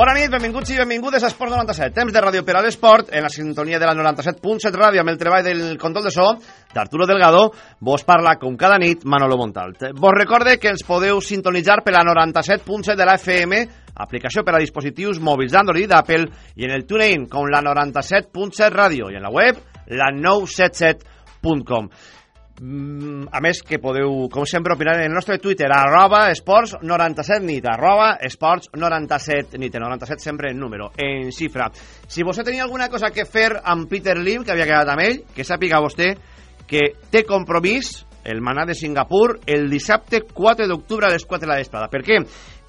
Bona nit, benvinguts i benvingudes a Esports 97. Temps de ràdio per a l'esport, en la sintonia de la 97.7 ràdio, amb el treball del control de so d'Arturo Delgado, vos parla, com cada nit, Manolo Montalt. Vos recorde que ens podeu sintonitzar per la 97.7 de la FM, aplicació per a dispositius mòbils d'Android d'Apple, i en el TuneIn, com la 97.7 ràdio, i en la web, la 977.com. Mm, a més que podeu, com sempre, opinar en el nostre Twitter, arroba esports97nit, arroba esports97nit, 97 sempre en número, en xifra. Si vostè tenia alguna cosa que fer amb Peter Lim, que havia quedat amb ell, que sàpiga vostè que té compromís el manà de Singapur el dissabte 4 d'octubre a les 4 de la vesprada. Per què?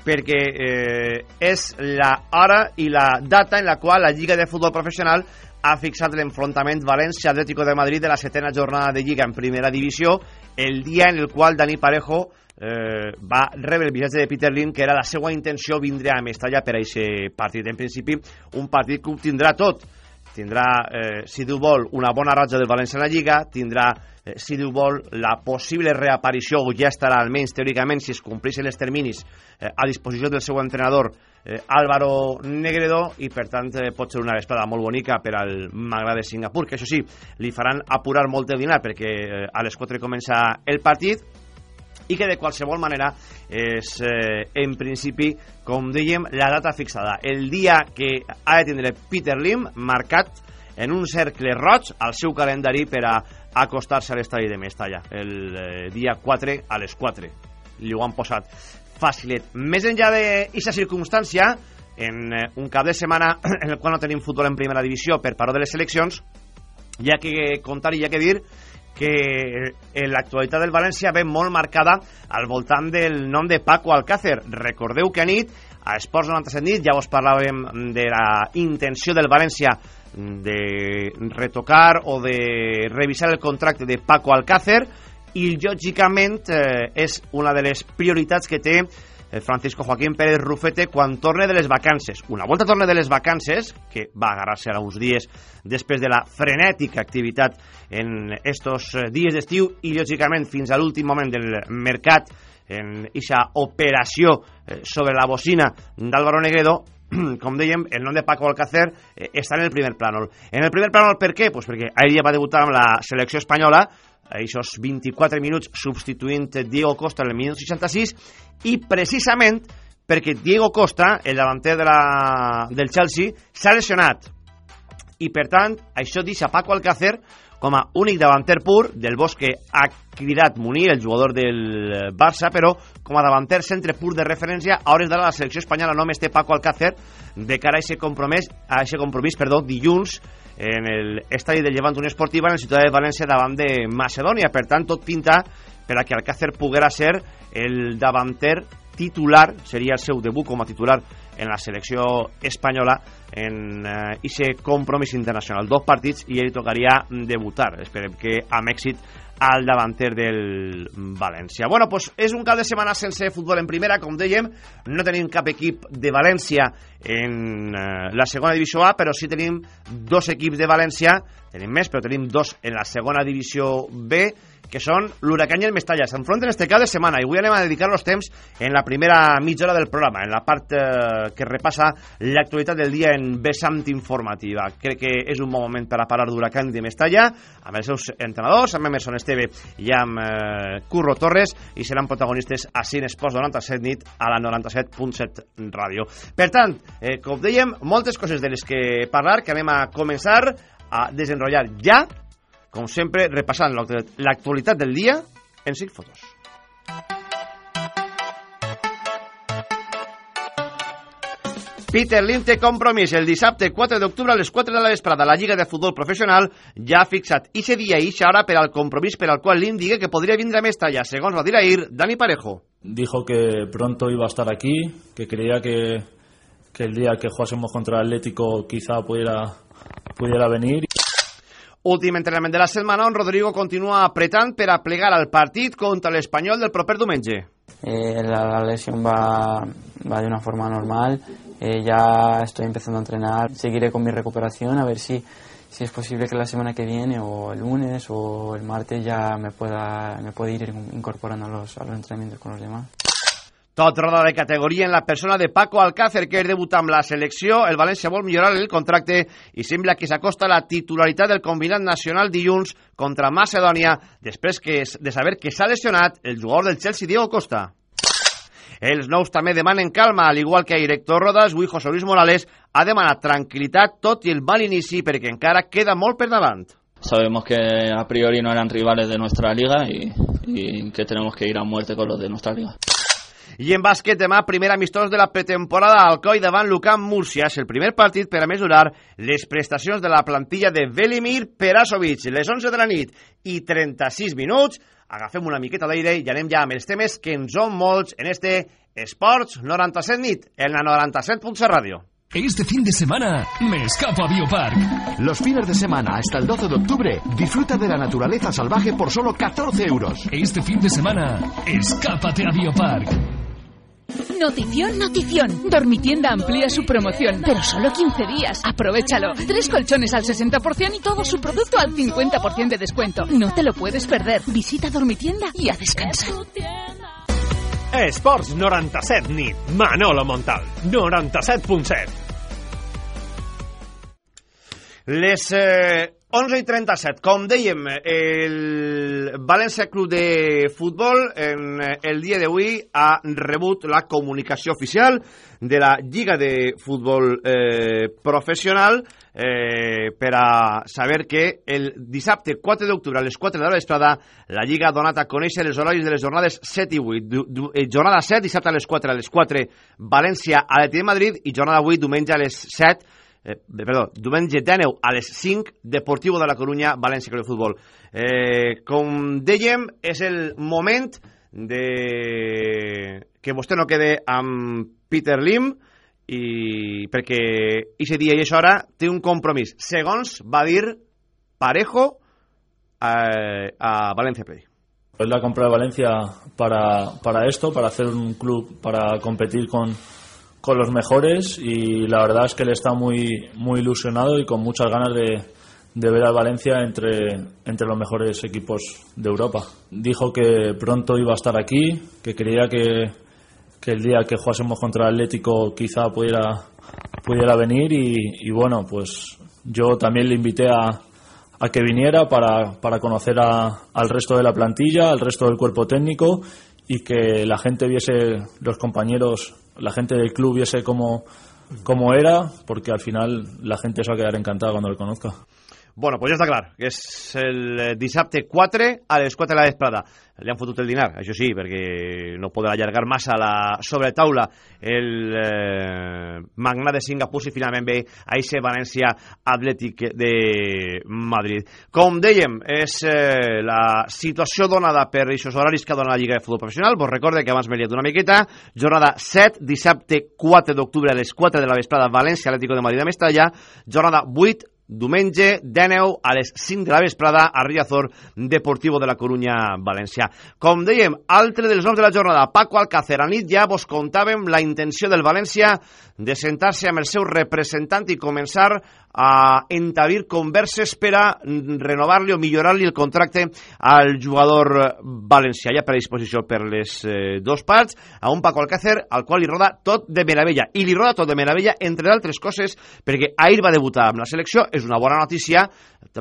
Perquè eh, és la hora i la data en la qual la Lliga de Futbol Professional ha fixat l'enfrontament València-Atlético de Madrid de la setena jornada de Lliga en primera divisió, el dia en el qual Dani Parejo eh, va rebre el viatge de Peter Lim, que era la seva intenció vindre a Mestalla per a aquest partit. En principi, un partit que tindrà tot. Tindrà, eh, si Déu vol, una bona ratja del València en la Lliga, tindrà, eh, si Déu vol, la possible reaparició, o ja estarà almenys teòricament, si es compleixen els terminis, eh, a disposició del seu entrenador, eh, Álvaro Negredo i per tant eh, pot ser una vesprada molt bonica per al Magrà de Singapur que això sí, li faran apurar molt el dinar perquè eh, a les 4 comença el partit i que de qualsevol manera és eh, en principi, com dèiem, la data fixada, el dia que ha de tindre Peter Lim marcat en un cercle roig al seu calendari per a acostar-se a l'estadi de Mestalla el eh, dia 4 a les 4 li ho han posat fàcilet. Més enllà d'aquesta circumstància, en eh, un cap de setmana en el qual no tenim futbol en primera divisió per paró de les seleccions, hi ha que contar i hi ha que dir que eh, l'actualitat del València ve molt marcada al voltant del nom de Paco Alcácer. Recordeu que a nit, a Esports 97 nit, ja vos parlàvem de la intenció del València de retocar o de revisar el contracte de Paco Alcácer, i lògicament eh, és una de les prioritats que té el Francisco Joaquín Pérez Rufete quan torne de les vacances. Una volta torne de les vacances, que va agarrar-se ara uns dies després de la frenètica activitat en estos eh, dies d'estiu i lògicament fins a l'últim moment del mercat en aquesta operació eh, sobre la bocina d'Álvaro Negredo, com dèiem, el nom de Paco Alcácer eh, està en el primer plànol. En el primer plànol per què? Pues perquè ahir ja va debutar amb la selecció espanyola, aquests 24 minuts substituint Diego Costa en el minut 66 i precisament perquè Diego Costa, el davanter de la, del Chelsea, s'ha lesionat. I per tant això deixa Paco Alcácer com a únic davanter pur del Bosque. Ha cridat Munir, el jugador del Barça, però com a davanter centre pur de referència, a hores d'ara la selecció espanyola només té Paco Alcácer de cara a aquest compromís, a aquest compromís perdó, dilluns en l'estadi del Llevant Unió Esportiva en la ciutat de València davant de Macedònia. Per tant, tot pinta per a que Alcácer poguera ser el davanter titular, seria el seu debut com a titular en la selecció espanyola en eh, compromís internacional. Dos partits i ell tocaria debutar. Esperem que amb èxit al davanter del València. Bueno, pues és un cap de setmana sense futbol en primera, com dèiem, no tenim cap equip de València en eh, la segona divisió A, però sí tenim dos equips de València, tenim més, però tenim dos en la segona divisió B, que són l'Huracán i el Mestalla. S'enfronten este cap de setmana i avui anem a dedicar los temps en la primera mitja hora del programa, en la part eh, que repassa l'actualitat del dia en vessant informativa. Crec que és un bon moment per a parlar d'Huracán i de Mestalla, amb els seus entrenadors, amb Emerson Esteve i amb eh, Curro Torres, i seran protagonistes a Cine Esports 97 nit a la 97.7 ràdio. Per tant, eh, com dèiem, moltes coses de les que parlar, que anem a començar a desenrotllar ja com sempre, repassant l'actualitat del dia en 5 fotos. Peter Lim té compromís el dissabte 4 d'octubre a les 4 de la vesprada. La Lliga de Futbol Professional ja ha fixat ixe dia i hora per al compromís per al qual Lim digui que podria vindre a Mestalla. Segons va dir ahir, Dani Parejo. Dijo que pronto iba a estar aquí, que creía que, que el día que jugásemos contra el Atlético quizá pudiera, pudiera venir. Últim entrenament de la setmana on Rodrigo continua apretant per a plegar al partit contra l'Espanyol del proper diumenge. Eh, la, la lesión va, va de una forma normal. Eh, ya estoy empezando a entrenar. Seguiré con mi recuperación a ver si, si es posible que la semana que viene o el lunes o el martes ya me pueda, me pueda ir incorporando a los, a los entrenamientos con los demás. Tot roda de categoria en la persona de Paco Alcácer, que és debutar amb la selecció. El València vol millorar el contracte i sembla que s'acosta la titularitat del combinat nacional dilluns contra Macedònia, després que, de saber que s'ha lesionat el jugador del Chelsea, Diego Costa. Els nous també demanen calma, al igual que Héctor Rodas, avui José Luis Morales ha demanat tranquil·litat tot i el mal inici perquè encara queda molt per davant. Sabemos que a priori no eran rivales de nuestra liga y, y que tenemos que ir a muerte con los de nuestra liga. I en bàsquet, demà, primer amistós de la pretemporada al Coi davant Lucan Múrcia. És el primer partit per a mesurar les prestacions de la plantilla de Velimir Perasovic. Les 11 de la nit i 36 minuts. Agafem una miqueta d'aire i anem ja amb els temes que en són molts en este Esports 97 nit, en la 97.7 Radio. Este fin de semana me escapo a Biopark. Los fines de semana hasta el 12 de octubre disfruta de la naturaleza salvaje por solo 14 euros. Este fin de semana, escápate a Biopark. Notición, notición. Dormitienda amplía su promoción, pero solo 15 días. Aprovechalo. Tres colchones al 60% y todo su producto al 50% de descuento. No te lo puedes perder. Visita Dormitienda y a descansar. Esports 97 nit. Manolo Montal. 97.7. Les eh, 11 i 37, com dèiem, el València Club de Futbol en el dia d'avui ha rebut la comunicació oficial de la Lliga de Futbol eh, Professional eh, per a saber que el dissabte 4 d'octubre a les 4 de la vesprada la Lliga ha donat a conèixer els horaris de les jornades 7 i 8. Du, du, eh, jornada 7, dissabte a les 4, a les 4 València a l'Atlètic de Madrid i jornada 8, diumenge a les 7 eh, perdó, diumenge 19 a les 5, Deportivo de la Coruña, València Club de Futbol. Eh, com dèiem, és el moment de que vostè no quede amb Peter Lim i perquè aquest dia i aquesta hora té un compromís, segons va dir Parejo eh, a Valencia Play. Él la compró de Valencia para, para esto, para hacer un club, para competir con, con los mejores y la verdad es que él está muy, muy ilusionado y con muchas ganas de, de ver al Valencia entre, entre los mejores equipos de Europa. Dijo que pronto iba a estar aquí, que creía que, que el día que jugásemos contra el Atlético quizá pudiera, pudiera venir y, y bueno, pues yo también le invité a, a que viniera para, para conocer a, al resto de la plantilla, al resto del cuerpo técnico y que la gente viese, los compañeros, la gente del club viese cómo, cómo era, porque al final la gente se va a quedar encantada cuando lo conozca. Bueno, pues ja està clar, que és el eh, dissabte 4 a les 4 de la vesprada. Li han fotut el dinar, això sí, perquè no podrà allargar massa la sobretaula el eh, magnat de Singapur si finalment ve a aquest València Atlètic de Madrid. Com dèiem, és eh, la situació donada per aquests horaris que dona la Lliga de Futbol Professional. Vos recorde que abans m'he liat una miqueta. Jornada 7, dissabte 4 d'octubre a les 4 de la vesprada, València Atlètico de Madrid de Mestalla. Jornada 8, diumenge 19 a les 5 de la vesprada a Riazor Deportivo de la Corunya, València. Com dèiem, altre dels noms de la jornada, Paco Alcácer. A nit ja vos contàvem la intenció del València de sentar-se amb el seu representant i començar a entablir converses per a renovar-li o millorar-li el contracte al jugador valencià. Ja per a disposició per les eh, dos parts, a un Paco Alcácer al qual li roda tot de meravella. I li roda tot de meravella, entre altres coses, perquè ahir va debutar amb la selecció, és una bona notícia,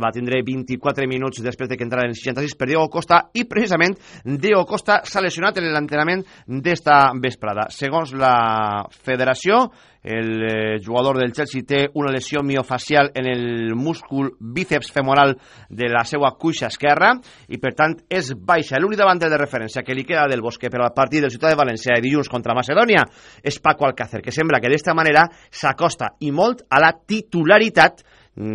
va tindre 24 minuts després de que entrara en 66 per Diego Costa i precisament Diego Costa s'ha lesionat en l'entrenament d'esta vesprada. Segons la federació, el eh, jugador del Chelsea té una lesió miofacial en el múscul bíceps femoral de la seva cuixa esquerra i per tant és baixa. L'únic davanter de referència que li queda del Bosque per al partit del Ciutat de València de dilluns contra Macedònia és Paco Alcácer, que sembla que d'esta manera s'acosta i molt a la titularitat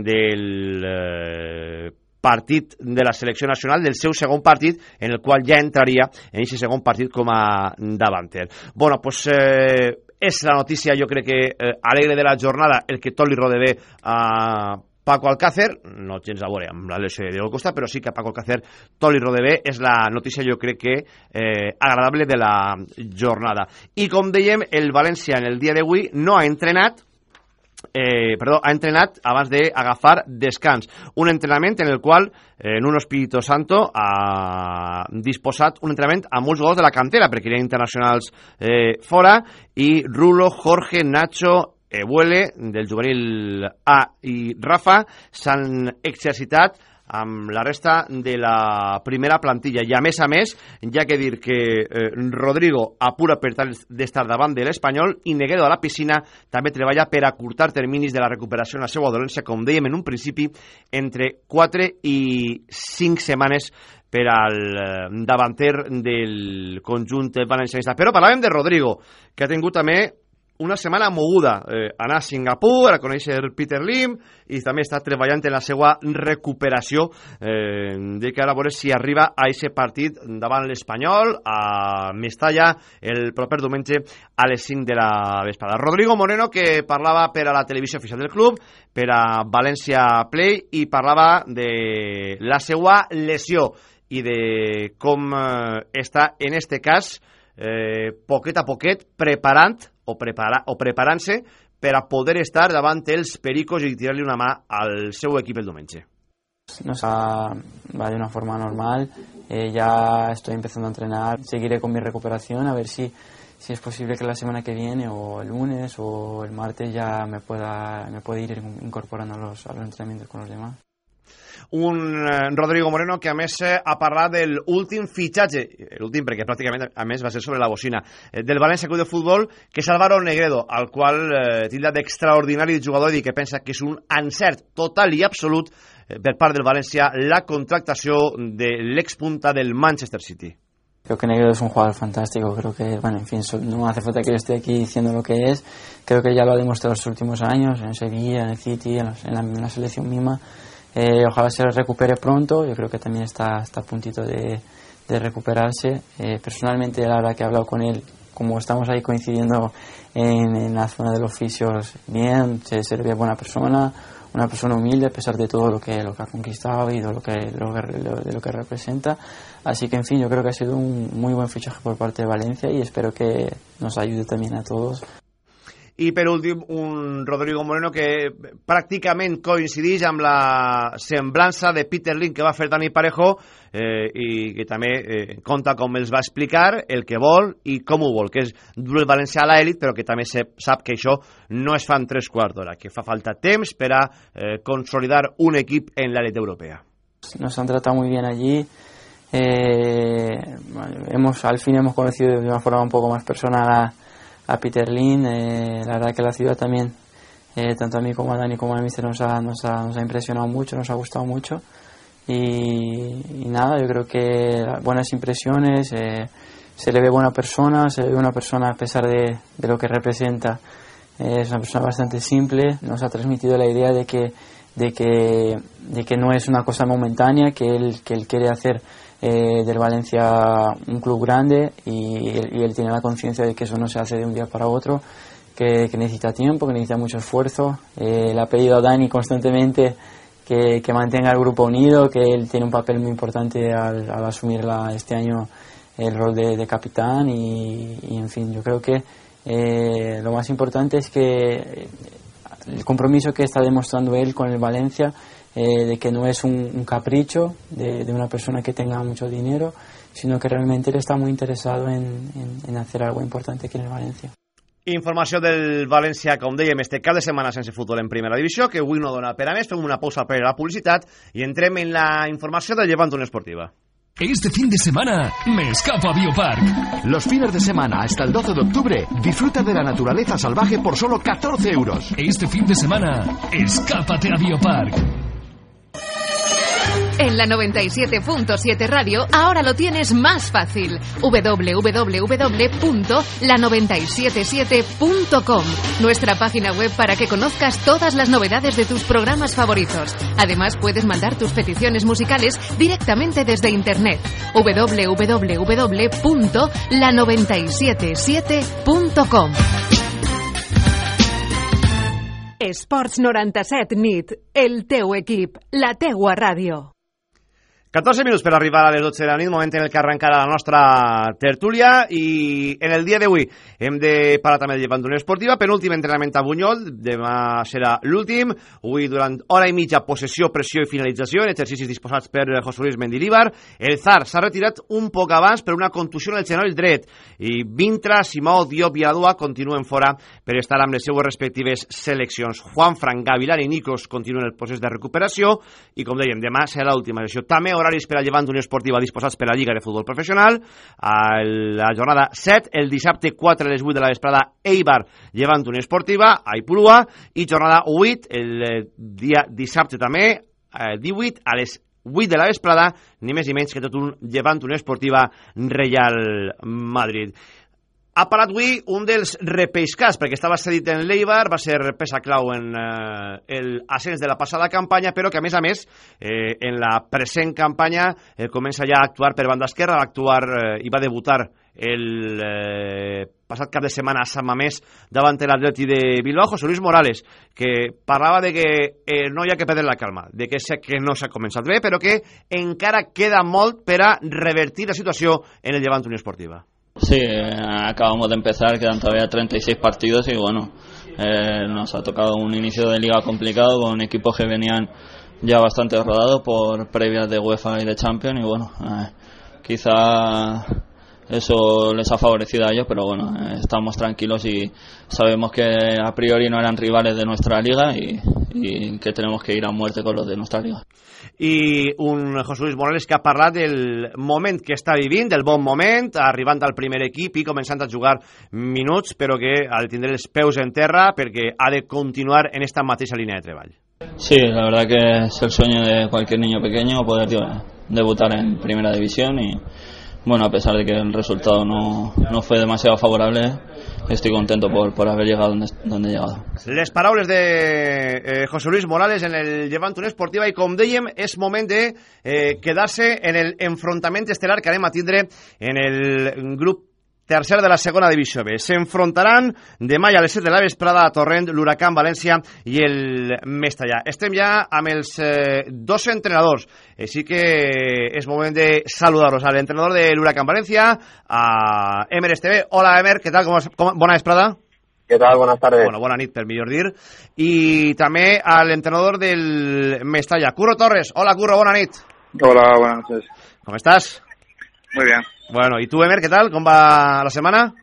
del eh, partit de la selecció nacional, del seu segon partit, en el qual ja entraria en aquest segon partit com a davanter. Bueno, pues, eh, és la notícia, jo crec que eh, alegre de la jornada, el que tot li rodeve a Paco Alcácer, no gens a veure amb la lesió de Diego Costa, però sí que a Paco Alcácer tot li rodeve, és la notícia jo crec que eh, agradable de la jornada. I com dèiem, el València en el dia d'avui no ha entrenat, eh, perdó, ha entrenat abans d'agafar descans. Un entrenament en el qual, eh, en un Espíritu Santo, ha disposat un entrenament a molts jugadors de la cantera, perquè hi ha internacionals eh, fora, i Rulo, Jorge, Nacho, Ebuele, del juvenil A i Rafa, s'han exercitat amb la resta de la primera plantilla. I a més a més, ja que dir que eh, Rodrigo apura per tal d'estar davant de l'Espanyol i Neguedo a la piscina també treballa per acurtar terminis de la recuperació en la seva dolència, com dèiem en un principi, entre 4 i 5 setmanes per al eh, davanter del conjunt valencianista. Però parlàvem de Rodrigo, que ha tingut també una setmana moguda. Eh, anar a Singapur, a conèixer Peter Lim, i també està treballant en la seva recuperació. Eh, de que ara veure si arriba a aquest partit davant l'Espanyol, a Mestalla, el proper diumenge a les 5 de la vesprada. Rodrigo Moreno, que parlava per a la televisió oficial del club, per a València Play, i parlava de la seva lesió i de com eh, està, en este cas, eh, poquet a poquet, preparant o, prepara, o preparant-se per a poder estar davant els pericos i tirar-li una mà al seu equip el diumenge. No va, va de una forma normal, eh, ya estoy empezando a entrenar, seguiré con mi recuperación a ver si, si es posible que la semana que viene o el lunes o el martes ya me pueda, me pueda ir incorporando a los, a los entrenamientos con los demás un eh, Rodrigo Moreno que a més eh, ha parlat de l'últim fitxatge, l'últim perquè pràcticament a més va ser sobre la bocina, eh, del València Club de Futbol, que és Álvaro Negredo, al qual eh, tilda d'extraordinari jugador i que pensa que és un encert total i absolut per part del València la contractació de l'expunta del Manchester City. Creo que Negredo es un jugador fantástico, creo que, bueno, en fin, no hace falta que yo esté aquí diciendo lo que es, creo que ya lo ha demostrado los últimos años, en Sevilla, en el City, en la, en la selección misma, Eh, ojalá se recupere pronto, yo creo que también está, está a puntito de, de recuperarse. Eh, personalmente, la verdad que he hablado con él, como estamos ahí coincidiendo en, en la zona de los oficios, bien, se, se, ve buena persona, una persona humilde a pesar de todo lo que, lo que ha conquistado y de lo, que, lo, lo, de lo que representa. Así que, en fin, yo creo que ha sido un muy buen fichaje por parte de Valencia y espero que nos ayude también a todos i per últim un Rodrigo Moreno que pràcticament coincideix amb la semblança de Peter Lin que va fer Dani Parejo eh, i que també eh, conta com els va explicar el que vol i com ho vol, que és dur el València a l'elit però que també se, sap que això no es fa en tres quarts d'hora, que fa falta temps per a eh, consolidar un equip en l'elit europea. Nos han tratado muy bien allí eh, hemos, al fin hemos conocido de una forma un poco más personal a a Peter Lin. Eh, la verdad que la ciudad también, eh, tanto a mí como a Dani como a mí, nos ha, nos ha, nos ha impresionado mucho, nos ha gustado mucho. Y, nada, yo creo que buenas impresiones, eh, se le ve buena persona, se le ve una persona a pesar de, de lo que representa, eh, es una persona bastante simple, nos ha transmitido la idea de que, de que, de que no es una cosa momentánea, que él, que él quiere hacer eh, del Valencia un club grande y, él tiene la conciencia de que eso no se hace de un día para otro, que, que necesita tiempo, que necesita mucho esfuerzo. Eh, le ha pedido a Dani constantemente que, que, mantenga el grupo unido, que él tiene un papel muy importante al, al asumir la, este año el rol de, de capitán y, y, en fin, yo creo que eh, lo más importante es que el compromiso que está demostrando él con el Valencia eh, de que no es un, un capricho de, de, una persona que tenga mucho dinero, sino que realmente él está muy interesado en, en, en hacer algo importante aquí en el Valencia. Informació del València, com dèiem, este cap de setmana sense futbol en primera divisió, que avui no dona per a més, fem una pausa per a la publicitat i entrem en la informació del Llevant Unió Esportiva. Este fin de semana me escapo a Biopark. Los fines de semana hasta el 12 de octubre, disfruta de la naturaleza salvaje por solo 14 euros. Este fin de semana, escápate a Biopark. En la 97.7 Radio ahora lo tienes más fácil. www.la977.com Nuestra página web para que conozcas todas las novedades de tus programas favoritos. Además puedes mandar tus peticiones musicales directamente desde internet. www.la977.com Esports 97 nit, el teu equip, la teua ràdio. 14 minuts per arribar a les 12 de la nit, moment en el que arrencarà la nostra tertúlia i en el dia d'avui hem de parar també el llevant d'Unió Esportiva, penúltim entrenament a Bunyol, demà serà l'últim, avui durant hora i mitja possessió, pressió i finalització en exercicis disposats per José Luis Mendilíbar, el Zar s'ha retirat un poc abans per una contusió en el genoll dret. I Vintra, Simó, Diop i Adua continuen fora per estar amb les seues respectives seleccions. Juan Fran, Gavilar i Nicos continuen el procés de recuperació. I com dèiem, demà serà l'última sessió. També horaris per a Llevant Unió Esportiva disposats per la Lliga de Futbol Professional. A la jornada 7, el dissabte 4 a les 8 de la vesprada, Eibar Llevant Unió Esportiva, a Ipurua, i jornada 8, el eh, dia dissabte també, eh, 18 a les 8 de la vesprada, ni més ni menys que tot un Llevant Unió Esportiva Real Madrid. Ha parat avui un dels repescats, perquè estava cedit en l'Eibar, va ser peça clau en eh, l'ascens de la passada campanya, però que, a més a més, eh, en la present campanya eh, comença ja a actuar per banda esquerra, va actuar eh, i va debutar el eh, passat cap de setmana a Sant Mamés davant l'Atleti de Bilbao, José Luis Morales, que parlava de que eh, no hi ha que perdre la calma, de que sé que no s'ha començat bé, però que encara queda molt per a revertir la situació en el Llevant Unió Esportiva. Sí, eh, acabamos de empezar, quedan todavía 36 partidos y bueno, eh, nos ha tocado un inicio de liga complicado con equipos que venían ya bastante rodados por previas de UEFA y de Champions y bueno, eh, quizá eso les ha favorecido a ellos, pero bueno, eh, estamos tranquilos y sabemos que a priori no eran rivales de nuestra liga y, y que tenemos que ir a muerte con los de nuestra liga. i un José Luis Morales que ha parlat del moment que està vivint, del bon moment, arribant al primer equip i començant a jugar minuts, però que ha de tindre els peus en terra perquè ha de continuar en esta mateixa línia de treball. Sí, la verdad que es el sueño de cualquier niño pequeño poder tío, debutar en primera división y bueno, a pesar de que el resultado no, no fue demasiado favorable, estoy contento por, por haber llegado donde, donde he llegado. Les paraules de eh, José Luis Morales en el Llevant Unió Esportiva i com dèiem és moment de eh, quedar-se en el enfrontament estel·lar que anem a tindre en el grup tercer de la segona divisió B. S'enfrontaran demà a les 7 de la vesprada a Torrent, l'Huracan València i el Mestallà. Estem ja amb els eh, dos entrenadors, així que és moment de saludar-los a l'entrenador de l'Huracan València, a Emer Esteve. Hola, Emer, què tal? Com, com, bona vesprada. ¿Qué tal? Buenas tardes. Bueno, bona nit, per millor dir. I també a l'entrenador del Mestalla, Curro Torres. Hola, Curro, bona nit. Hola, buenas noches. ¿Cómo estás? Muy bien. Bueno, ¿y tú, Emer, qué tal? ¿Cómo va la semana?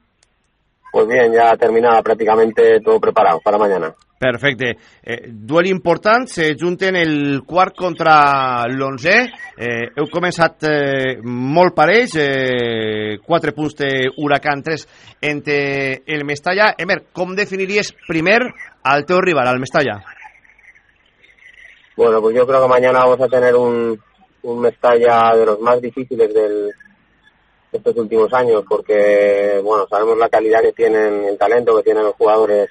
Pues bien, ya terminada prácticamente todo preparado para mañana. Perfecte. Eh, duel important, se junten el quart contra l'onzè. Eh, heu començat eh, molt parells, eh, 4 punts de Huracan, 3 entre el Mestalla. Emer, com definiries primer al teu rival, al Mestalla? Bueno, pues yo creo que mañana vamos a tener un, un Mestalla de los más difíciles del, de estos últimos años, porque, bueno, sabemos la calidad que tienen, el talento que tienen los jugadores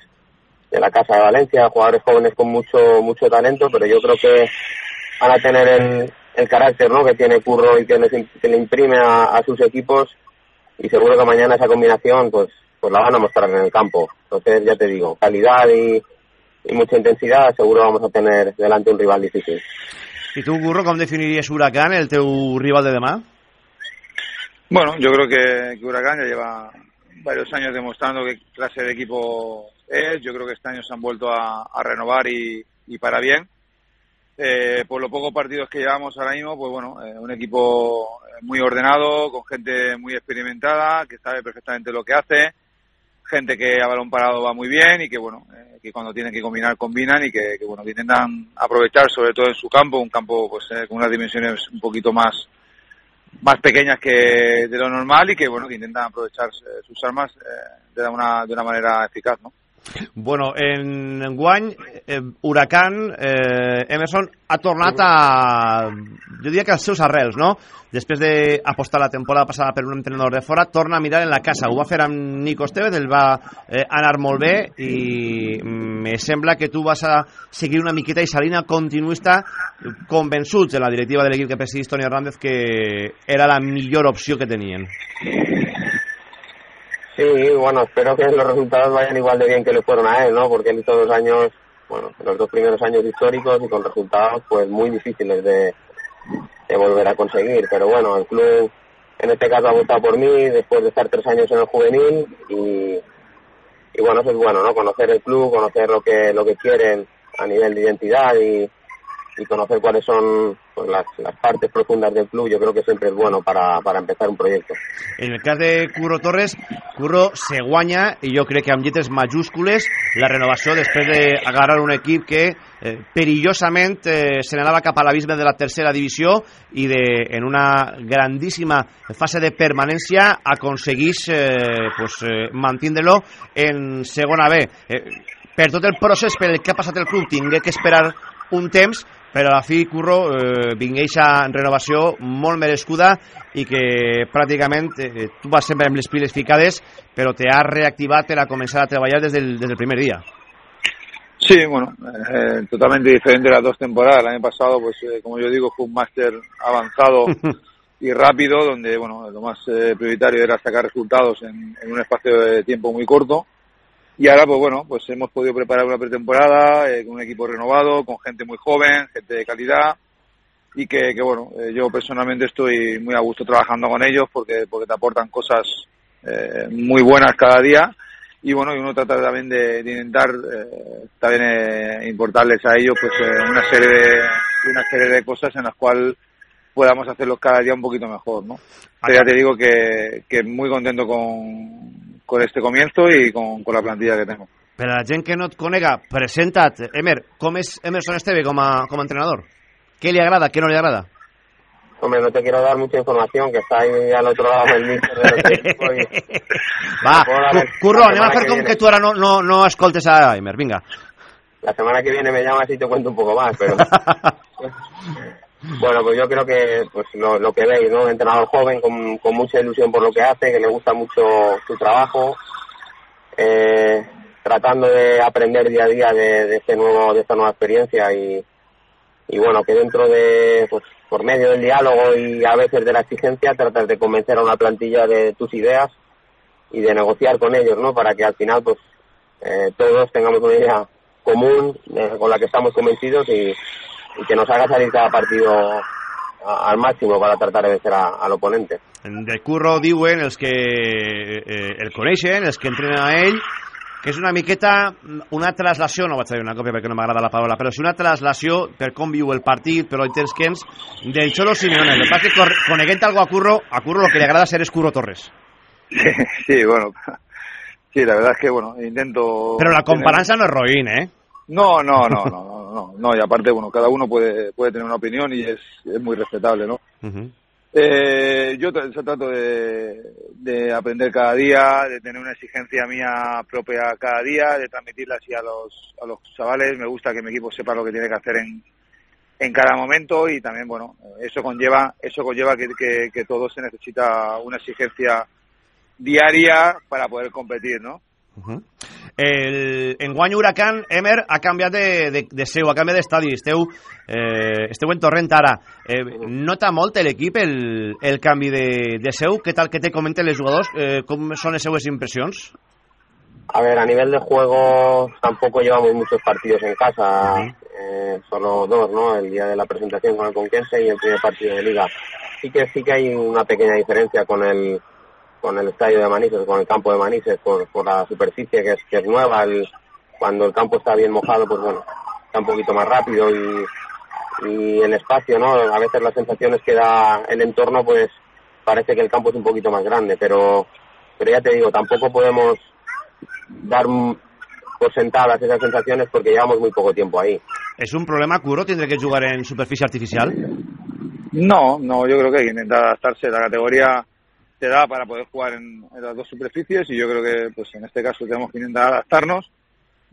de la Casa de Valencia, jugadores jóvenes con mucho mucho talento, pero yo creo que van a tener el, el carácter ¿no? que tiene Curro y que, les, que le imprime a, a, sus equipos y seguro que mañana esa combinación pues pues la van a mostrar en el campo. Entonces, ya te digo, calidad y, y mucha intensidad, seguro vamos a tener delante un rival difícil. ¿Y tú, Curro, cómo definirías Huracán, el teu rival de demás? Bueno, yo creo que, Huracán ya lleva varios años demostrando qué clase de equipo es. Yo creo que este año se han vuelto a, renovar y, y, para bien. Eh, por los pocos partidos que llevamos ahora mismo, pues bueno, eh, un equipo muy ordenado, con gente muy experimentada, que sabe perfectamente lo que hace, gente que a balón parado va muy bien y que bueno, eh, que cuando tienen que combinar combinan y que, que, bueno, intentan aprovechar sobre todo en su campo, un campo pues eh, con unas dimensiones un poquito más más pequeñas que de lo normal y que bueno, que intentan aprovechar eh, sus armas de una de una manera eficaz, ¿no? Bueno, en enguany, eh, Huracan, eh, Emerson, ha tornat a, jo diria que als seus arrels, no? Després d'apostar la temporada passada per un entrenador de fora, torna a mirar en la casa. Ho va fer amb Nico Estevez, el va eh, anar molt bé i me sembla que tu vas a seguir una miqueta i salir una continuista convençuts en la directiva de l'equip que presidís Toni Hernández que era la millor opció que tenien. Sí, bueno, espero que los resultados vayan igual de bien que le fueron a él, ¿no? Porque él hizo dos años, bueno, los dos primeros años históricos y con resultados pues muy difíciles de, volver a conseguir. Pero bueno, el club en este caso ha votado por mí después de estar tres años en el juvenil y, y bueno, eso es bueno, ¿no? Conocer el club, conocer lo que, lo que quieren a nivel de identidad y, y conocer cuáles son pues, las, las, partes profundas del club, yo creo que siempre es bueno para, para empezar un proyecto. En el cas de Curro Torres, Curro se guanya, i jo crec que amb lletres majúscules, la renovació després d'agarrar un equip que eh, perillosament eh, se n'anava cap a l'abisme de la tercera divisió i de, en una grandíssima fase de permanència aconseguís eh, pues, eh, mantindre-lo en segona B. Eh, per tot el procés per el que ha passat el club tingué que esperar un temps però a la fi, Curro, eh, vingueix a renovació molt merescuda i que pràcticament eh, tu vas sempre amb les piles ficades, però te has reactivat per a començar a treballar des del, des del primer dia. Sí, bueno, eh, totalmente diferente las dos temporadas. El año pasado, pues eh, como yo digo, fue un máster avanzado y rápido, donde bueno, lo más eh, prioritario era sacar resultados en, en un espacio de tiempo muy corto y ahora, pues bueno, pues hemos podido preparar una pretemporada eh, con un equipo renovado, con gente muy joven, gente de calidad y que, que bueno, eh, yo personalmente estoy muy a gusto trabajando con ellos porque, porque te aportan cosas eh, muy buenas cada día y bueno, y uno trata también de, de intentar eh, también eh, importarles a ellos pues una serie de una serie de cosas en las cuales podamos hacerlos cada día un poquito mejor, ¿no? Pero ya te digo que, que muy contento con, con este comienzo y con, con la plantilla que tengo. Per a la gent que no et conega, presenta't. Emer, com és Emerson Esteve com a, com a entrenador? ¿Qué le agrada, qué no le agrada? Hombre, no te quiero dar mucha información, que está ahí al otro lado del míster de. Va, Curro, anem a fer com que tu ara no, no, no escoltes a Emer, vinga. La semana que viene me llamas y te cuento un poco más, pero... Bueno, pues yo creo que pues lo, que veis, ¿no? Entrenador joven con, con, mucha ilusión por lo que hace, que le gusta mucho su trabajo, eh, tratando de aprender día a día de, de, este nuevo, de esta nueva experiencia y, y bueno, que dentro de, pues por medio del diálogo y a veces de la exigencia, tratar de convencer a una plantilla de tus ideas y de negociar con ellos, ¿no? Para que al final, pues, eh, todos tengamos una idea común eh, con la que estamos convencidos y, y que nos haga salir cada partido al máximo para tratar de vencer a, al oponente. De Curro diuen els que eh, el coneixen, els que entrenen a ell, que és una miqueta una traslació, no vaig a dir una còpia perquè no m'agrada la paraula, però sí una traslació per com viu el partit, però intents que ens, del Cholo Simeone. El que que coneguent algo a Curro, a Curro lo que le agrada ser es Curro Torres. Sí, sí, bueno, sí, la verdad es que, bueno, intento... Pero la comparanza tener... no es Roín, ¿eh? No, no, no, no, no, no, y aparte, bueno, cada uno puede, puede tener una opinión y es, es muy respetable, ¿no? Uh -huh. eh, yo, yo, trato de, de, aprender cada día, de tener una exigencia mía propia cada día, de transmitirla así a los, a los chavales. Me gusta que mi equipo sepa lo que tiene que hacer en, en cada momento y también, bueno, eso conlleva, eso conlleva que, que, que todo se necesita una exigencia diaria para poder competir, ¿no? Uh -huh. el enguany Huracan, Emer, ha canviat de, de, de seu, ha canviat d'estadi. Esteu, eh, esteu en Torrent ara. Eh, nota molt l'equip el, el canvi de, de seu? Què tal que te comenten els jugadors? Eh, com són les seues impressions? A ver, a nivel de juego tampoco llevamos muchos partidos en casa, uh -huh. eh, solo dos, ¿no? El día de la presentación con el Conquense y el primer partido de Liga. Sí que sí que hay una pequeña diferencia con el con el estadio de Manises, con el campo de Manises, por, por la superficie que es, que es nueva. El, cuando el campo está bien mojado, pues bueno, está un poquito más rápido y, y el espacio, ¿no? A veces las sensaciones que da el entorno, pues parece que el campo es un poquito más grande, pero, pero ya te digo, tampoco podemos dar por sentadas esas sensaciones porque llevamos muy poco tiempo ahí. ¿Es un problema, Curro, tendré que jugar en superficie artificial? No, no, yo creo que hay que intentar adaptarse. La categoría te da para poder jugar en, las dos superficies y yo creo que pues en este caso tenemos que intentar adaptarnos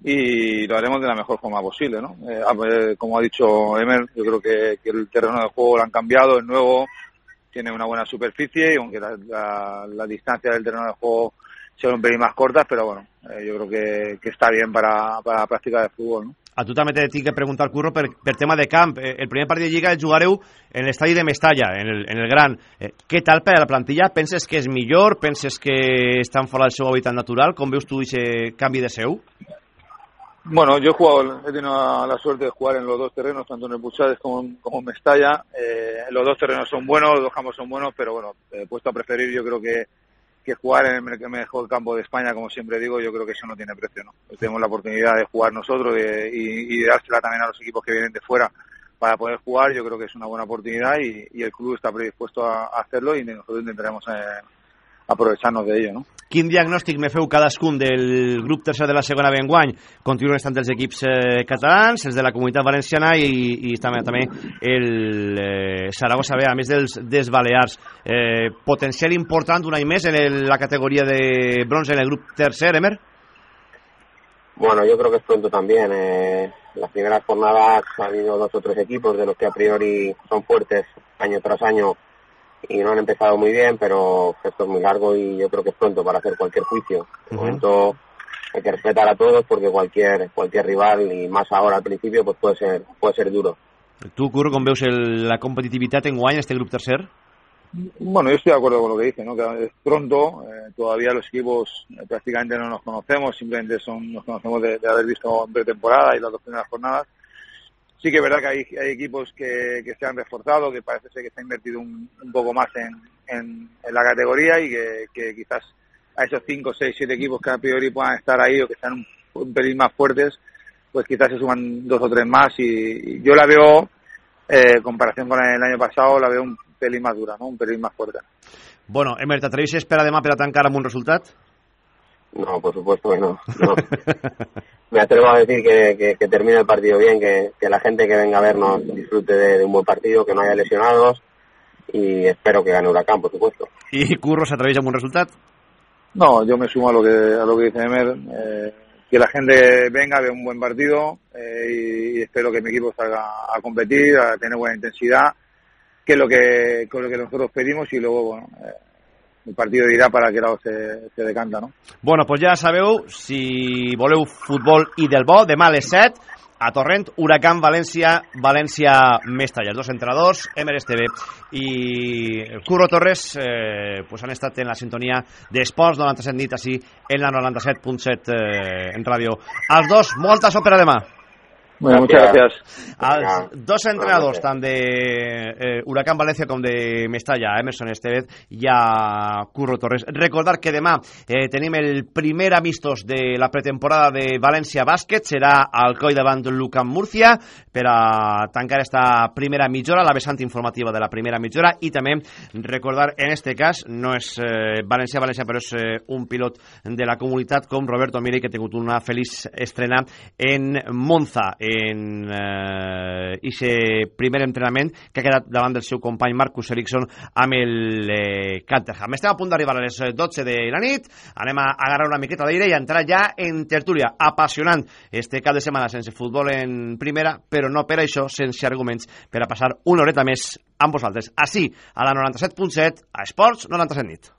y lo haremos de la mejor forma posible, ¿no? Eh, como ha dicho Emer, yo creo que, que el terreno de juego lo han cambiado, es nuevo, tiene una buena superficie y aunque la, la distancia del terreno de juego sea un pelín más cortas, pero bueno, eh, yo creo que, que está bien para, para la práctica de fútbol, ¿no? A tu també t'he que preguntar, Curro, per, per tema de camp. Eh, El primer partit de Lliga el jugareu en l'estadi de Mestalla, en el, en el Gran. Eh, què tal per a la plantilla? Penses que és millor? Penses que estan fora del seu hàbitat natural? Com veus tu aquest canvi de seu? Bueno, yo he jugado, he tenido la suerte de jugar en los dos terrenos, tanto en el Puchades como, en- Mestalla. Eh, los dos terrenos son buenos, los dos campos son buenos, pero bueno, he puesto a preferir, yo creo que, que jugar en el me- mejor campo de España, como siempre digo, yo creo que eso no tiene precio, ¿no? Tenemos la oportunidad de jugar nosotros de- y, y dársela también a los equipos que vienen de fuera para poder jugar, yo creo que es una buena oportunidad y, y el club está predispuesto a, a hacerlo y nosotros intentaremos eh, aprovecharnos de ello, ¿no? Quin diagnòstic me feu cadascun del grup tercer de la segona B enguany? Continuen estant els equips eh, catalans, els de la comunitat valenciana i, i també, també el eh, Saragossa B, a més dels, dels Balears. Eh, potencial important un any més en el, la categoria de bronze en el grup tercer, Emer? Bueno, yo creo que es pronto también. Eh, las primeras jornadas ha habido dos o tres equipos de los que a priori son fuertes año tras año y no han empezado muy bien, pero esto es muy largo y yo creo que es pronto para hacer cualquier juicio. De momento hay que respetar a todos porque cualquier cualquier rival y más ahora al principio pues puede ser puede ser duro. Tu, Curro, com veus el, la competitivitat enguany en este grup tercer? Bueno, yo estoy de acuerdo con lo que dice, ¿no? Que es pronto, eh, todavía los equipos eh, prácticamente no nos conocemos, simplemente son nos conocemos de, de haber visto en pretemporada y las dos primeras jornadas. Sí que es verdad que hay, hay equipos que, que se han reforzado, que parece ser que se ha invertido un, un poco más en, en, la categoría y que, quizás a esos 5, 6, 7 equipos que a priori puedan estar ahí o que están un, pelín más fuertes, pues quizás se suman dos o tres más y, yo la veo, eh, comparación con el año pasado, la veo un pelín más dura, ¿no? Un pelín más fuerte. Bueno, Emer, t'atreveixes per a demà per a tancar un resultat? No, por supuesto que no. no. Me atrevo a decir que, que, que termine el partido bien, que, que la gente que venga a vernos disfrute de, de un buen partido, que no haya lesionados y espero que gane Huracán, por supuesto. I Curro s'atreveix amb un resultat? No, yo me sumo a lo que a lo que dice Emer, eh, que la gente venga, vea un buen partido eh, y, y espero que mi equipo salga a competir, a tener buena intensidad, que es lo que con lo que nosotros pedimos y luego bueno, eh, el partido dirá para qué lado se, se decanta, ¿no? Bueno, doncs ja sabeu, si voleu futbol i del bo, demà a les 7, a Torrent, Huracán, València, València, Mestalla. Els dos entrenadors, Emer Esteve i Curro Torres, eh, pues han estat en la sintonia d'Esports 97 nit, així en la 97.7 eh, en ràdio. Els dos, molta sort demà. Bueno, muchas gracias. Els dos entrenadors, tant de eh, Huracán València com de Mestalla, Emerson Estevez i a Curro Torres. Recordar que demà eh, tenim el primer amistós de la pretemporada de València Bàsquet, serà al coi davant Lucan Murcia per a tancar esta primera mitja hora, la vessant informativa de la primera mitja hora i també recordar, en este cas, no és eh, València-València, però és eh, un pilot de la comunitat com Roberto Miri, que ha tingut una feliç estrena en Monza, en eh, ese primer entrenament que ha quedat davant del seu company Marcus Eriksson amb el eh, Caterham. Estem a punt d'arribar a les 12 de la nit, anem a agarrar una miqueta d'aire i entrar ja en tertúlia apassionant este cap de setmana sense futbol en primera, però no per això sense arguments per a passar una horeta més amb vosaltres, així a la 97.7 a Esports 97 nit.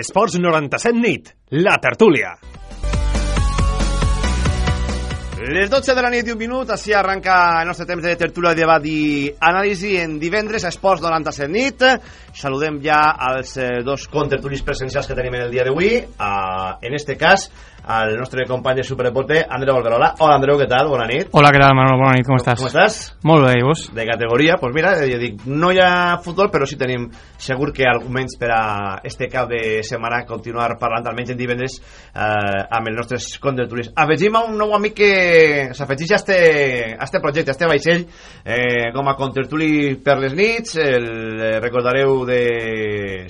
Esports 97 nit, la tertúlia. Les 12 de la nit i un minut, així arranca el nostre temps de tertúlia, debat i anàlisi en divendres Esports 97 nit. Saludem ja als eh, dos contertulis presencials que tenim en el dia d'avui. Uh, en este cas, al nostre company de Superdeporte, Andreu Algarola. Hola, Andreu, què tal? Bona nit. Hola, què tal, Manolo? Bona nit, com estàs? Com estàs? Molt bé, i vos? De categoria, doncs pues mira, jo dic, no hi ha futbol, però sí tenim segur que arguments per a este cap de setmana continuar parlant, almenys en divendres, eh, amb els nostres contertulis. Afegim a un nou amic que s'afegeix a este, a este projecte, a este vaixell, eh, com a contertuli per les nits, el eh, recordareu de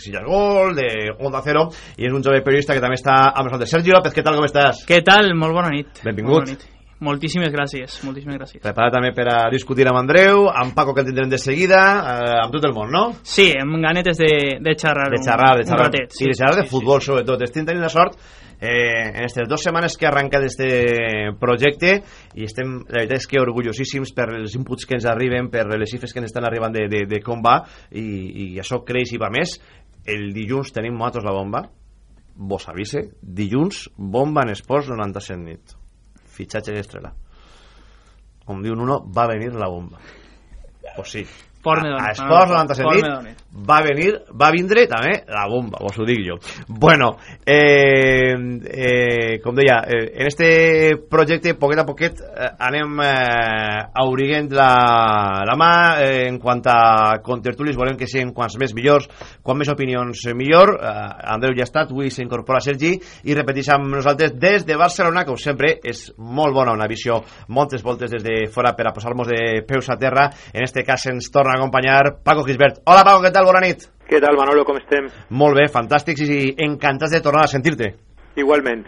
Sillas Gol, de Onda Cero, i és un jove periodista que també està amb nosaltres. Sergi López, què tal, com estàs? Què tal? Molt bona nit. Benvingut. Molt bona nit. Moltíssimes gràcies, moltíssimes gràcies. Preparat també per a discutir amb Andreu, amb Paco que el tindrem de seguida, eh, amb tot el món, no? Sí, amb ganetes de, de xerrar, De xerrar, de xerrar. un ratet. I de xerrar de futbol, sobretot. Estem tenint la sort eh, en aquestes dues setmanes que arrenca este projecte i estem, la veritat és que orgullosíssims per els inputs que ens arriben, per les xifres que ens estan arribant de, de, de com va i, i això creix i va més. El dilluns tenim nosaltres la bomba, vos avise, dilluns, bomba en esports 97 nit. Fitxatge d'estrela. Com diu Nuno, va venir la bomba. Pues sí. A, a Esports Manolo, 97 fort nit. Va venir, va vindre també la bomba, vos ho dic jo. Bueno, eh, eh, com deia, eh, en este projecte, poquet a poquet, eh, anem eh, auriguent la, la mà eh, en quant a contertulis, volem que siguin quants més millors, quan més opinions millor. Eh, Andreu ja ha estat, avui s'incorpora Sergi i repeteix amb nosaltres des de Barcelona, com sempre és molt bona una visió moltes voltes des de fora per a posar-nos de peus a terra. En este cas ens torna a acompanyar Paco Gisbert. Hola Paco, què tal? Bona nit. Què tal, Manolo, com estem? Molt bé, fantàstics i encantats de tornar a sentir-te. Igualment.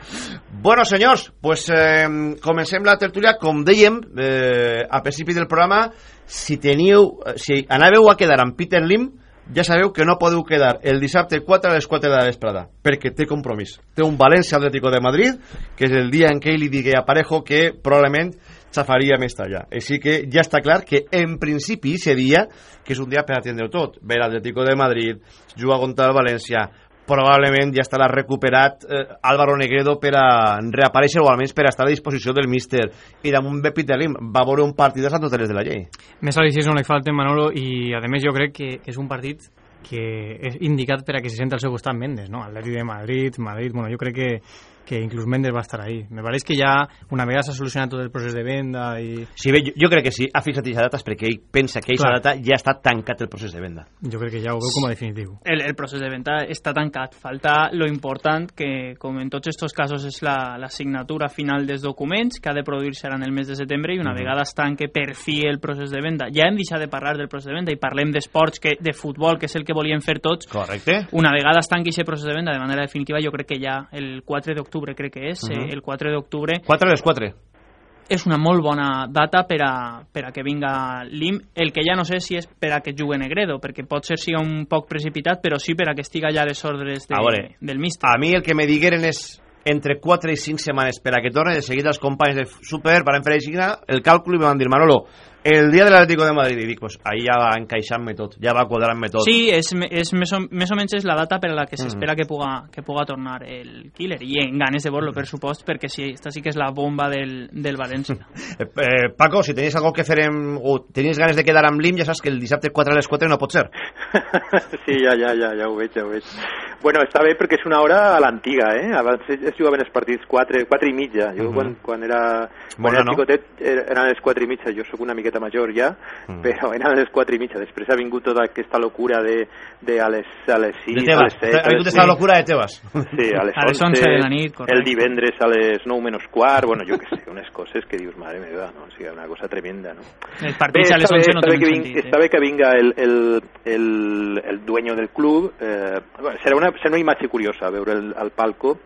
Bueno, senyors, pues, eh, comencem la tertúlia. Com dèiem eh, a principi del programa, si teniu, eh, si anàveu a quedar amb Peter Lim, ja sabeu que no podeu quedar el dissabte 4 a les 4 de la vesprada, perquè té compromís. Té un València Atlético de Madrid, que és el dia en què li digui a Parejo que probablement xafaria més allà. Així que ja està clar que en principi seria que és un dia per atendre tot. Ve l'Atlético de Madrid, juga contra el València, probablement ja estarà recuperat eh, Álvaro Negredo per a reaparèixer o almenys per a estar a disposició del míster i damunt de Peter Lim va veure un partit totes les de la llei Més al·licis no li falten, Manolo, i a més jo crec que és un partit que és indicat per a que se senta al seu costat Mendes, no? Atleti de Madrid, Madrid, bueno, jo crec que, que inclús Mendes va estar ahí. Me pareix que ja una vegada s'ha solucionat tot el procés de venda i... Sí, bé, jo, jo crec que sí, ha fixat aquesta data perquè ell pensa que aquesta data ja està tancat el procés de venda. Jo crec que ja ho veu com a definitiu. El, el procés de venda està tancat. Falta lo important, que com en tots estos casos és la, la signatura final dels documents, que ha de produir-se ara en el mes de setembre, i una Mhm. vegada es tanque per fi el procés de venda. Ja hem deixat de parlar del procés de venda i parlem d'esports, que de futbol, que és el que volíem fer tots. Correcte. Una vegada es tanqui aquest procés de venda de manera definitiva, jo crec que ja el 4 d'octubre, crec que és, Mhm. eh, el 4 d'octubre 4 a les 4. és una molt bona data per a, per a que vinga l'IM. El que ja no sé si és per a que jugui Negredo, perquè pot ser siga un poc precipitat, però sí per a que estiga ja a les ordres de, A veure, del míster. A mi el que me digueren és entre 4 i 5 setmanes per a que torne de seguida els companys de Super van fer el càlcul i me van dir Manolo, el dia de l'Atlético de Madrid i dic, pues, ahí ja va encaixant-me tot ja va quadrant-me tot Sí, és, és més, o, més o menys és la data per a la que Mm. s'espera que, puga, que puga tornar el killer i en ganes de veure-lo, per supost, perquè sí, esta sí que és la bomba del, del València. Eh, eh, Paco, si tenies algo que fer en, o tenies ganes de quedar amb l'IM, ja saps que el dissabte 4 a les 4 no pot ser. Sí, ja, ja, ja, ja ho veig, ja ho veig. Bueno, està bé perquè és una hora a l'antiga, eh? Abans es jugaven els partits 4, 4 i mitja. Jo Mhm. quan, quan era, quan Bona, era no? xicotet er- eren les 4 i mitja. Jo sóc una miqueta major ja, Mm. però eren les 4 i mitja. Després ha vingut tota aquesta locura de, de a les, a les 6, De a Tebas. les 7, Ha vingut esta locura de Tebas. Sí, a les, A les 11 de la nit, correcte. El divendres a les 9 menys quart, bueno, jo què sé, unes coses que dius, madre meva, no? O sigui, una cosa tremenda, no? Els partits Bé, a les està bé, 11 no tenen que ving- sentit. Està bé que vinga el, el, el, el dueño del club. Eh, bueno, serà, una, serà una imatge curiosa veure el, el palco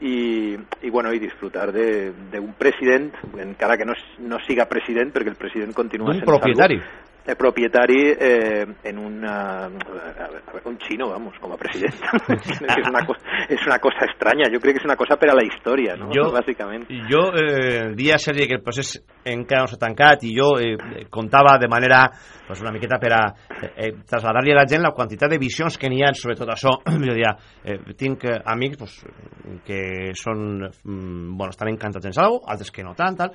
i, i, bueno, i disfrutar d'un president, encara que no, s- no siga president, perquè el president continua D'un sent propietari. El propietari eh, en una, a veure, un xino, vamos, com a president. és, una cosa, és una cosa estranya, jo crec que és una cosa per a la història, no? Jo- bàsicament. Jo eh, dia, Sergi, que el procés encara no s'ha tancat i jo eh, contava de manera pues, una miqueta per a eh, eh, traslladar-li a la gent la quantitat de visions que n'hi ha sobre tot això. jo diria, eh, tinc eh, amics, pues, que són, mm, bueno, estan encantats en Salvo, altres que no tant, tal,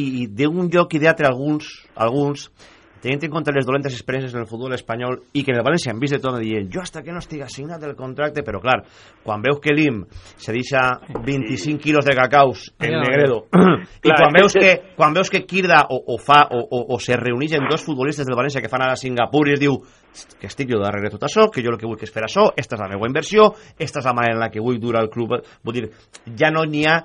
i d'un lloc i d'altre alguns, alguns tenint en compte les dolentes experiències en el futbol espanyol i que en el València han vist de tot dient jo hasta que no estigui assignat el contracte però clar, quan veus que l'IM se deixa 25 quilos de cacaus en. Negredo i quan veus que- quan veus que Kirda o, o fa o, o, o se reuneix amb dos futbolistes del València que fan ara a Singapur i es diu que estic jo darrere tot això, que jo el que vull que és fer això, esta és la meva inversió, esta és la manera en la que vull durar el club, vull dir, ja no n'hi ha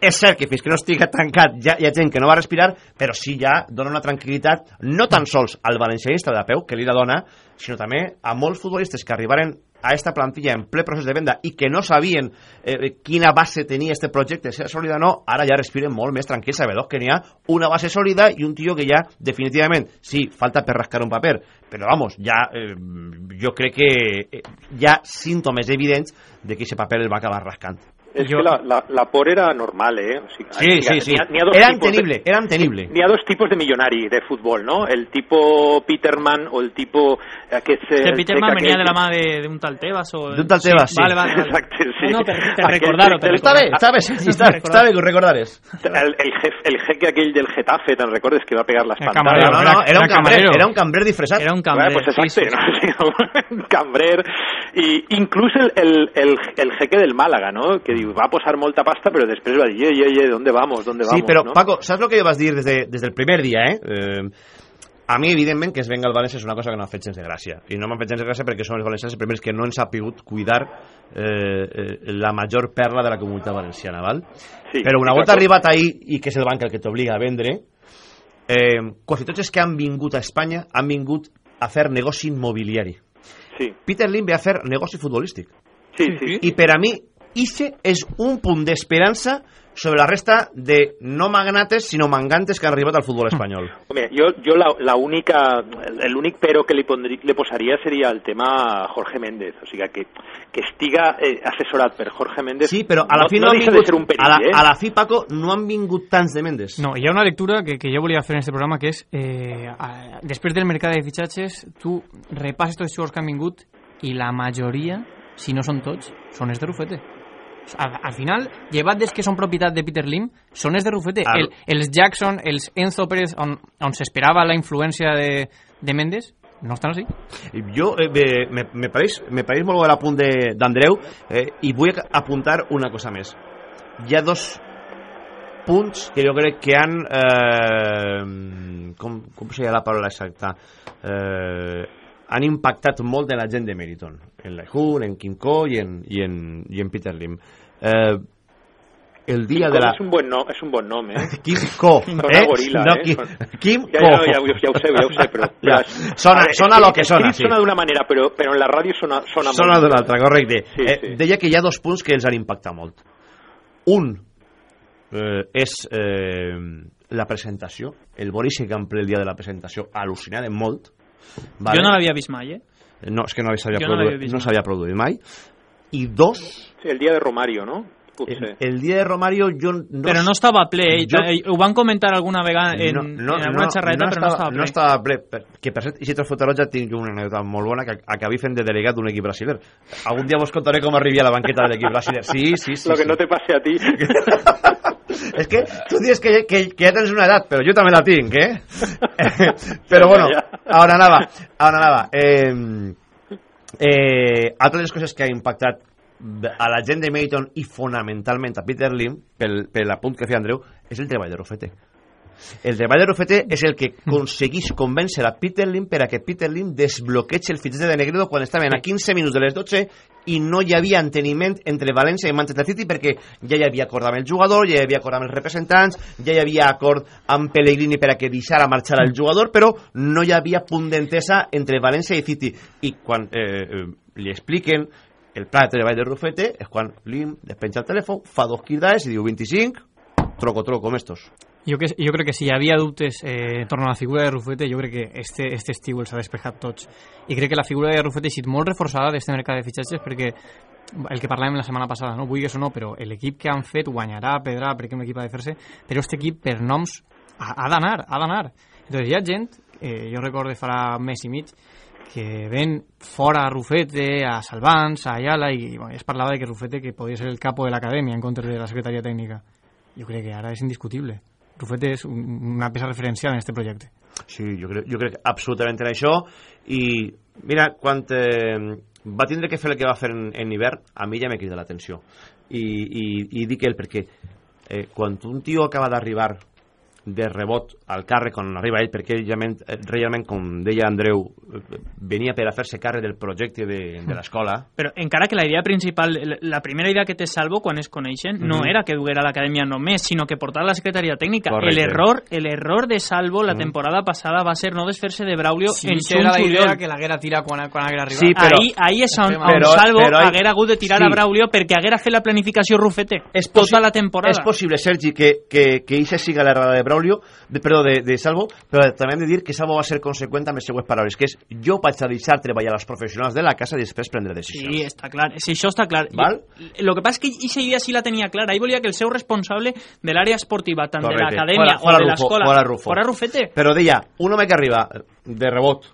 és cert que fins que no estigui tancat ja hi ha gent que no va respirar, però sí ja dona una tranquil·litat no tan sols al valencianista de peu, que li la dona, sinó també a molts futbolistes que arribaren a esta plantilla en ple procés de venda i que no sabien eh, quina base tenia este projecte, si era sòlida o no, ara ja respiren molt més tranquils, sabedors que n'hi ha una base sòlida i un tio que ja, definitivament, sí, falta per rascar un paper, però vamos, ja eh, jo crec que eh, hi ha símptomes evidents de que aquest paper el va acabar rascant. Es que la, la, la por era normal, ¿eh? O sea, Sí, sí, sí. ha- n'hi ha dos Era tipos de- era entendible. Ni a dos tipos de millonari de fútbol, ¿no? El tipo Peterman o el tipo eh, que es... Este el Peterman venía de la mano de, de un tal Tebas o... D'un tal Tebas, sí. Vale, vale, vale. Exacte, sí. No, no, recordar-ho. està bé, sí, està, està bé que ho recordares. El, el, jef, el jeque aquell del Getafe, ¿te recuerdes que va a pegar las pantallas? camarero, No, no, era un Era cambrer, camarero. era un cambrer disfressat. Era un Bueno, cambrer. pues sí, sí, sí. ¿no? un cambrer i inclús el, el, el, el jeque del Málaga, ¿no? Que diu, va a posar molta pasta, però després va dir, ye, ye, ye, ¿dónde vamos? ¿Dónde vamos? Sí, però, ¿no? Paco, saps el que vas dir des, de, des del primer dia, eh? eh? A mi, evidentment, que es venga el València és una cosa que no ha fet gens de gràcia. I no m'ha fet gens de gràcia perquè som els valencians els primers que no ens ha pogut cuidar eh, eh, la major perla de la comunitat valenciana, val? Sí, Però una volta arribat ahí, i que és el banc el que t'obliga a vendre, eh, quasi tots els que han vingut a Espanya han vingut a fer negoci immobiliari. Sí, Peter Lim ve a fer negoci futbolístic. sí, sí. I per a mi, ixe és un punt d'esperança sobre la resta de no magnates, sinó mangantes que han arribat al futbol espanyol. Hombre, yo, yo la, la única, el, el únic pero que le, pondrí, le posaría sería el tema Jorge Méndez, o sea, que, que estiga eh, asesorat per Jorge Méndez. Sí, però a la no, fi no, no han vingut... de ser un perill, a, la, eh? a la fi, Paco, no han vingut tants de Mendes. No, hi ha una lectura que, que jo volia fer en este programa, que és, eh, a, després del mercat de fitxatges, tu repasses tots els jugadors que han vingut i la majoria, si no són tots, són els de Rufete. Al, al final, llevat des que són propietat de Peter Lim, són els de Rufete. El, els Jackson, els Enzo Pérez, on, on s'esperava la influència de, de Mendes, no estan així. Jo, eh, me, me, pareix, me pareix molt l'apunt de- d'Andreu eh, i vull apuntar una cosa més. Hi ha dos punts que jo crec que han... Eh, com, com seria la paraula exacta? Eh, han impactat molt en la gent de Meriton. En Lehun, en Kim Ko i en, i en, i en Peter Lim. Eh, el dia de la... És un buen nom, és un bon nom, eh? Kim Ko, eh? gorila, no, eh? Kim, Kim Ja, Ko. ja, ja, ja, ho sé, ja ho sé, però... Ja. però Sona- ver, sona lo que sona, sí. Sona d'una manera, però, però en la ràdio sona, sona, Sona molt. d'una altra, correcte. Sí, eh, sí. Deia que hi ha dos punts que els han impactat molt. Un eh, és eh, la presentació. El Boris Gample el dia de la presentació al·lucinava molt. Jo no l'havia vist mai, eh? No, és que no s'havia no produït, no produït mai. I dos, Sí, el dia de Romario, no? Potser. el, el dia de Romario jo no... Però no estava ple, eh? Jo- ho van comentar alguna vegada en, no, no, en alguna no, xerreta, però no estava ple. No estava ple. Per- Que per cert, i si trofeu taronja tinc una anècdota molt bona que acabé fent de delegat d'un equip brasiler. Algun dia vos contaré com arribia a la banqueta de l'equip brasiler. Sí, sí, sí. Lo que sí. no te pase a ti. És que tu dius que, que, que ja tens una edat, però jo també la tinc, eh? però bueno, a on anava? A on anava? Eh, eh, altres de les coses que ha impactat a la gent de Mayton i fonamentalment a Peter Lim, pel, per l'apunt que feia Andreu, és el treball de Rufete. El treball de Rufete és el que aconseguís convèncer a Peter Lim per a que Peter Lim desbloqueig el fitxatge de Negredo quan estaven a 15 minuts de les 12 i no hi havia enteniment entre València i Manchester City perquè ja hi havia acord amb el jugador, ja hi havia acord amb els representants, ja hi havia acord amb Pellegrini per a que deixara marxar el jugador, però no hi havia punt d'entesa entre València i City. I quan eh, eh, li expliquen el pla de treball de Rufete és quan Lim despenja el telèfon, fa dos quirdaes i diu 25, troco, troco, com estos. Jo, que, jo crec que si hi havia dubtes eh, en torno a la figura de Rufete, jo crec que este, este estiu els ha despejat tots. I crec que la figura de Rufete ha estat molt reforçada d'este mercat de fitxatges perquè el que parlàvem la setmana passada, no vulguis o no, però l'equip que han fet guanyarà, pedrà, perquè un equip ha de fer-se, però este equip per noms ha, ha d'anar, ha d'anar. Entonces hi ha gent, eh, jo recordo farà mes i mig, que ven fora a Rufete, a Salvans, a Ayala, i bueno, es parlava de que Rufete que podia ser el capo de l'acadèmia en contra de la secretaria tècnica. Jo crec que ara és indiscutible. Rufete és un, una peça referencial en este projecte. Sí, jo crec, jo crec absolutament en això i mira, quan eh, va tindre que fer el que va fer en, en hivern, a mi ja m'he cridat l'atenció i, i, i dic el perquè eh, quan un tio acaba d'arribar de rebot al càrrec quan arriba ell, perquè ell realment, eh, realment com deia Andreu, eh, venia per a fer-se càrrec del projecte de, de l'escola. Però encara que la idea principal, la primera idea que té Salvo quan es coneixen, no Mhm. era que duguera a l'acadèmia només, sinó que portar la secretaria tècnica. Correcte. El error, el error de Salvo la Mhm. temporada passada va ser no desfer-se de Braulio Sí, en això era la Xun idea Juliol. que l'haguera tirat quan, quan haguera arribat. Sí, però, ahí, ahí és on, on Però- Salvo però haguera hagut de tirar sí. a Braulio perquè haguera fet la planificació Rufete És tota la temporada. És possible, Sergi, que, que, que ixa siga l'errada de Braulio, de, perdó, de, de Salvo, però també hem de dir que Salvo va ser conseqüent amb les seues paraules, que és jo vaig a deixar treballar els professionals de la casa i després prendre decisions. Sí, està clar. Sí, això està clar. Val? I, lo que passa és que aquesta idea sí la tenia clara. Ell volia que el seu responsable de l'àrea esportiva, tant Correcte. de l'acadèmia o de l'escola, fora Rufo. fora Rufete. Però deia, un home que arriba de rebot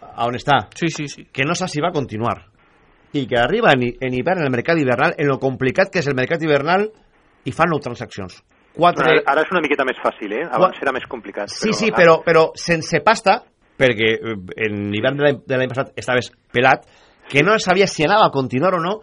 a on està, sí, sí, sí. que no sap si va a continuar, i que arriba en, en hivern, en el mercat hivernal, en lo complicat que és el mercat hivernal, i fa nou transaccions. Quatre... Ara, ara és una miqueta més fàcil, eh? Abans era més complicat. Sí, sí, però, però sense pasta, perquè eh, en l'hivern de l'any passat estaves pelat, que no sabia si anava a continuar o no,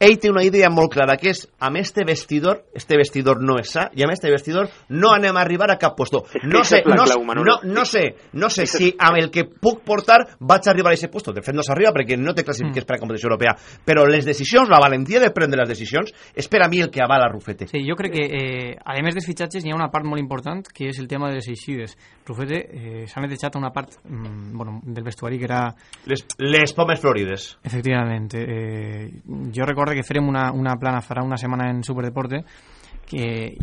ell té una idea molt clara, que és, amb este vestidor, este vestidor no és sa, i amb este vestidor no anem a arribar a cap puesto. que No sé, no, no, no sé, no sé si amb el que puc portar vaig arribar a aquest puesto. De fet, no s'arriba perquè no te classifiques Mm. per a competició europea. Però les decisions, la valentia de prendre les decisions, és per a mi el que avala Rufete. Sí, jo crec que, eh, a més dels fitxatges, hi ha una part molt important, que és el tema de les eixides. Rufete eh, s'ha netejat una part mm, bueno, del vestuari que era... Les, les pomes florides. Efectivament. Eh, jo recordo que farem una, una plana farà una setmana en Superdeporte que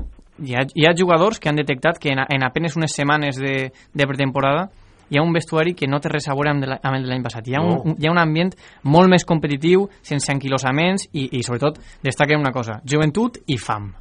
hi ha, hi ha jugadors que han detectat que en, en apenes unes setmanes de, de pretemporada hi ha un vestuari que no té res a veure amb, de la, amb el de l'any passat. Hi ha, No. un, hi ha un ambient molt més competitiu, sense anquilosaments i, i sobretot, destaquen una cosa, joventut i fam.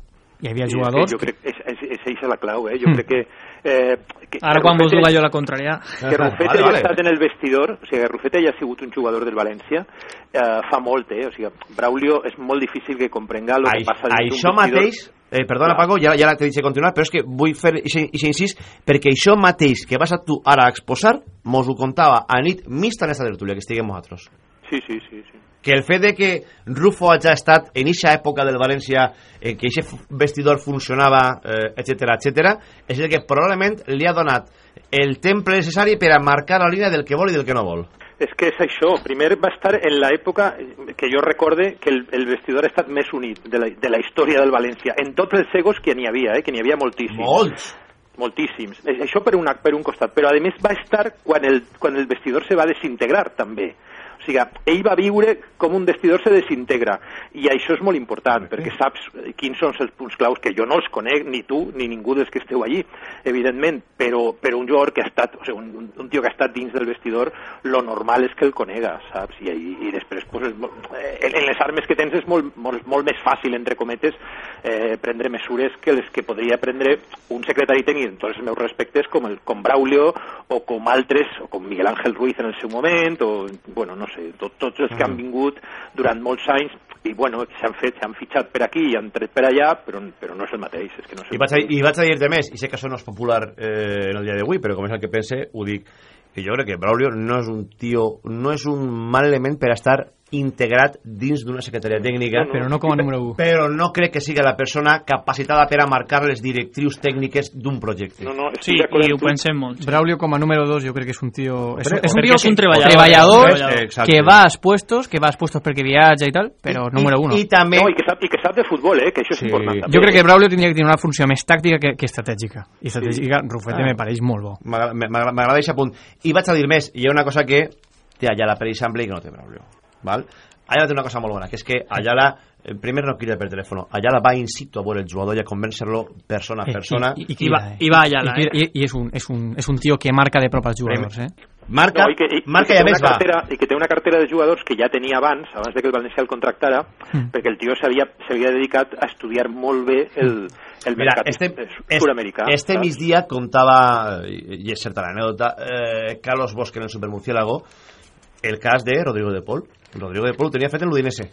Hi havia Sí, jugadors... jo crec que és, és, és, és la clau, eh? Jo Mm. crec que... Eh, que Ara que quan vos Rufete- duga jo la contraria. que Rufete Vale, ja vale. ha estat en el vestidor, o sigui, que Rufete ja ha sigut un jugador del València eh, fa molt, eh? O sigui, Braulio és molt difícil que comprenga el que passa dins això d'un vestidor. mateix eh, perdona Clar. Paco, ja, ja t'he dit de continuar però és que vull fer aquest incís perquè això mateix que vas a tu ara a exposar mos ho contava a nit mixta en esta tertúlia que estiguem nosaltres Sí, sí, sí, sí. Que el fet de que Rufo hagi estat en eixa època del València en què aquest vestidor funcionava eh, etc etc és el que probablement li ha donat el temple necessari per a marcar la línia del que vol i del que no vol És que és això. Primer va estar en l'època que jo recorde que el, el vestidor ha estat més unit de la, de la història del València. En tots els segos que n'hi havia, eh? que n'hi havia moltíssims. Molts! Moltíssims. Eh, Això per, una, per un costat. Però a més va estar quan el, quan el vestidor se va desintegrar també. O sigui, ell va viure com un vestidor se desintegra. I això és molt important, perquè saps quins són els punts claus, que jo no els conec, ni tu, ni ningú dels que esteu allí, evidentment, però, però un jugador que ha estat, o sigui, un, un tio que ha estat dins del vestidor, lo normal és que el conega, saps? I, i, i després, pues, és, molt- eh, en, en les armes que tens és molt, molt, molt més fàcil, entre cometes, eh, prendre mesures que les que podria prendre un secretari tècnic, en tots els meus respectes, com, el, com Braulio, o com altres, o com Miguel Ángel Ruiz en el seu moment, o, bueno, no sé, tot, tots els que han vingut durant molts anys, i bueno, s'han fet, s'han fitxat per aquí i han tret per allà, però, però no és el mateix, és que no és I vaig, a. I vaig a dir-te més, i sé que això no és popular eh, en el dia d'avui, però com és el que pense, ho dic, que jo crec que Braulio no és un tio, no és un mal element per estar integrat dins d'una secretaria tècnica. Però no com a número 1. Però no crec que siga la persona capacitada per a marcar les directrius tècniques d'un projecte. No, no, Sí, i ho pensem molt. Braulio com a número 2 jo crec que és un tio... És, un- és un tio és un treballador. treballador exacte. que va als puestos, que va als puestos perquè viatja i tal, però número 1. I també... No, i que, sap, I que sap de futbol, eh, que això és Sí. important. també. Jo crec que Braulio tindria que tenir una funció més tàctica que, que estratègica. I estratègica, Rufete Ah. me pareix molt bo. M'agrada aquest punt. I vaig a dir més, hi ha una cosa que té Ayala, per exemple, i que no té Braulio. Val? Ayala té una cosa molt bona, que és que Ayala, eh, primer no crida per telèfon, Ayala va in situ a veure el jugador i a convèncer-lo persona a persona. I, i, I va- i va allà, I, eh? i, i és, un, és, un, és un tio que marca de prop als jugadors, eh? Marca, No, i que, i, marca i, i, que a té més una va. cartera, I que té una cartera de jugadors que ja tenia abans, abans de que el València el contractara, Mm. perquè el tio s'havia s'havia dedicat a estudiar molt bé el, el Mira, mercat este, eh, este, sud-americà. este saps? migdia contava, i i és certa l'anècdota, eh, Carlos Bosch en el Supermurciélago, el cas de Rodrigo de Pol. Rodrigo de Pol ho tenia fet en l'Udinese.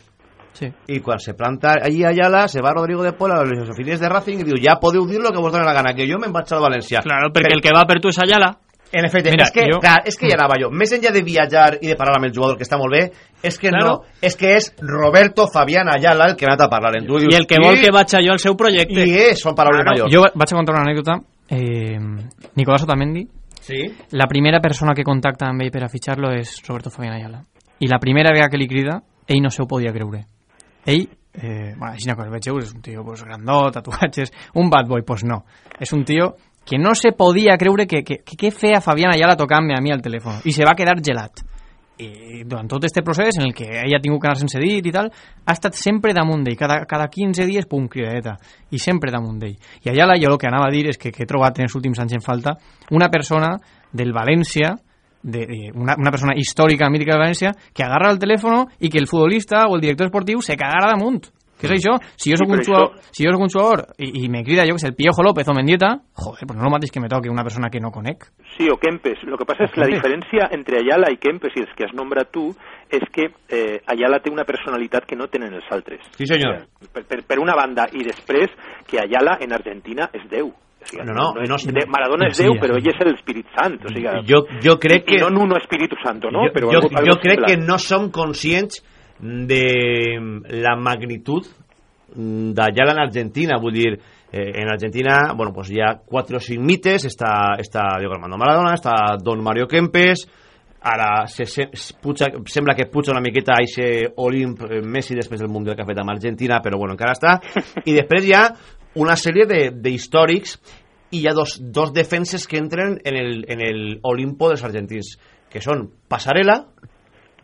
Sí. I quan se planta allí a Ayala, se va Rodrigo de Pol a les oficines de Racing i diu, ja podeu dir lo que vos doni la gana, que jo me'n vaig al València. Claro, perquè el que va per tu és Ayala. En efecte, Mira, és, que, jo- clar, és que ja anava jo. Més enllà de viatjar i de parlar amb el jugador, que està molt bé, és que Claro. no, és que és Roberto Fabián Ayala el que ha anat a parlar. En tu dius, I el que vol "I- que vaig jo al seu projecte. I és, són paraules Claro, majors. Jo vaig a contar una anècdota. Eh, Nicolás Otamendi, Sí? la primera persona que contacta amb ell per a fitxar-lo és Roberto Fabián Ayala. I la primera vegada que li crida, ell no se ho podia creure. Ell, eh, bueno, així que el vegeu, és un tio pues, grandot, tatuatges, un bad boy, pues no. És un tio que no se podia creure que, que, que, que feia Fabián Ayala tocant-me a mi al telèfon. I se va quedar gelat. I durant tot este procés, en el que ell ha tingut que anar sense dit i tal, ha estat sempre damunt d'ell. Cada, cada 15 dies, pum, cridadeta. I sempre damunt d'ell. I allà jo el que anava a dir és que, que he trobat en els últims anys en falta una persona del València, de, de una, una persona històrica, mítica de València, que agarra el telèfon i que el futbolista o el director esportiu se cagara damunt. Què és això? Si jo Sí, soc un jugador, si jo soc un jugador i, i me crida jo que és el Piojo López o Mendieta, joder, pues no el mateix que me toque una persona que no conec. Sí, o Kempes. Lo que pasa es que la Kempes. diferència entre Ayala i Kempes i els que has nombrat tu és que eh, Ayala té una personalitat que no tenen els altres. Sí, senyor. Per, per, per una banda, i després que Ayala en Argentina és Déu. O sigui, No, no, no és, de- Maradona és Sí, Déu, però ell és l'Espírit Sant. O sigui, Jo, jo crec que... I no Nuno Espíritu Santo, no? jo, però jo, algo, jo crec que no som conscients de la magnitud d'Ayala en Argentina, vull dir, eh, en Argentina, bueno, pues hi ha quatre o cinc mites, està, està Diego Armando Maradona, està Don Mario Kempes, ara se, se, puja, sembla que puja una miqueta a aquest Olimp Messi després del Mundial que ha fet amb Argentina, però bueno, encara està, i després hi ha una sèrie de- d'històrics i hi ha dos, dos defenses que entren en el, en el Olimpo dels argentins, que són Passarella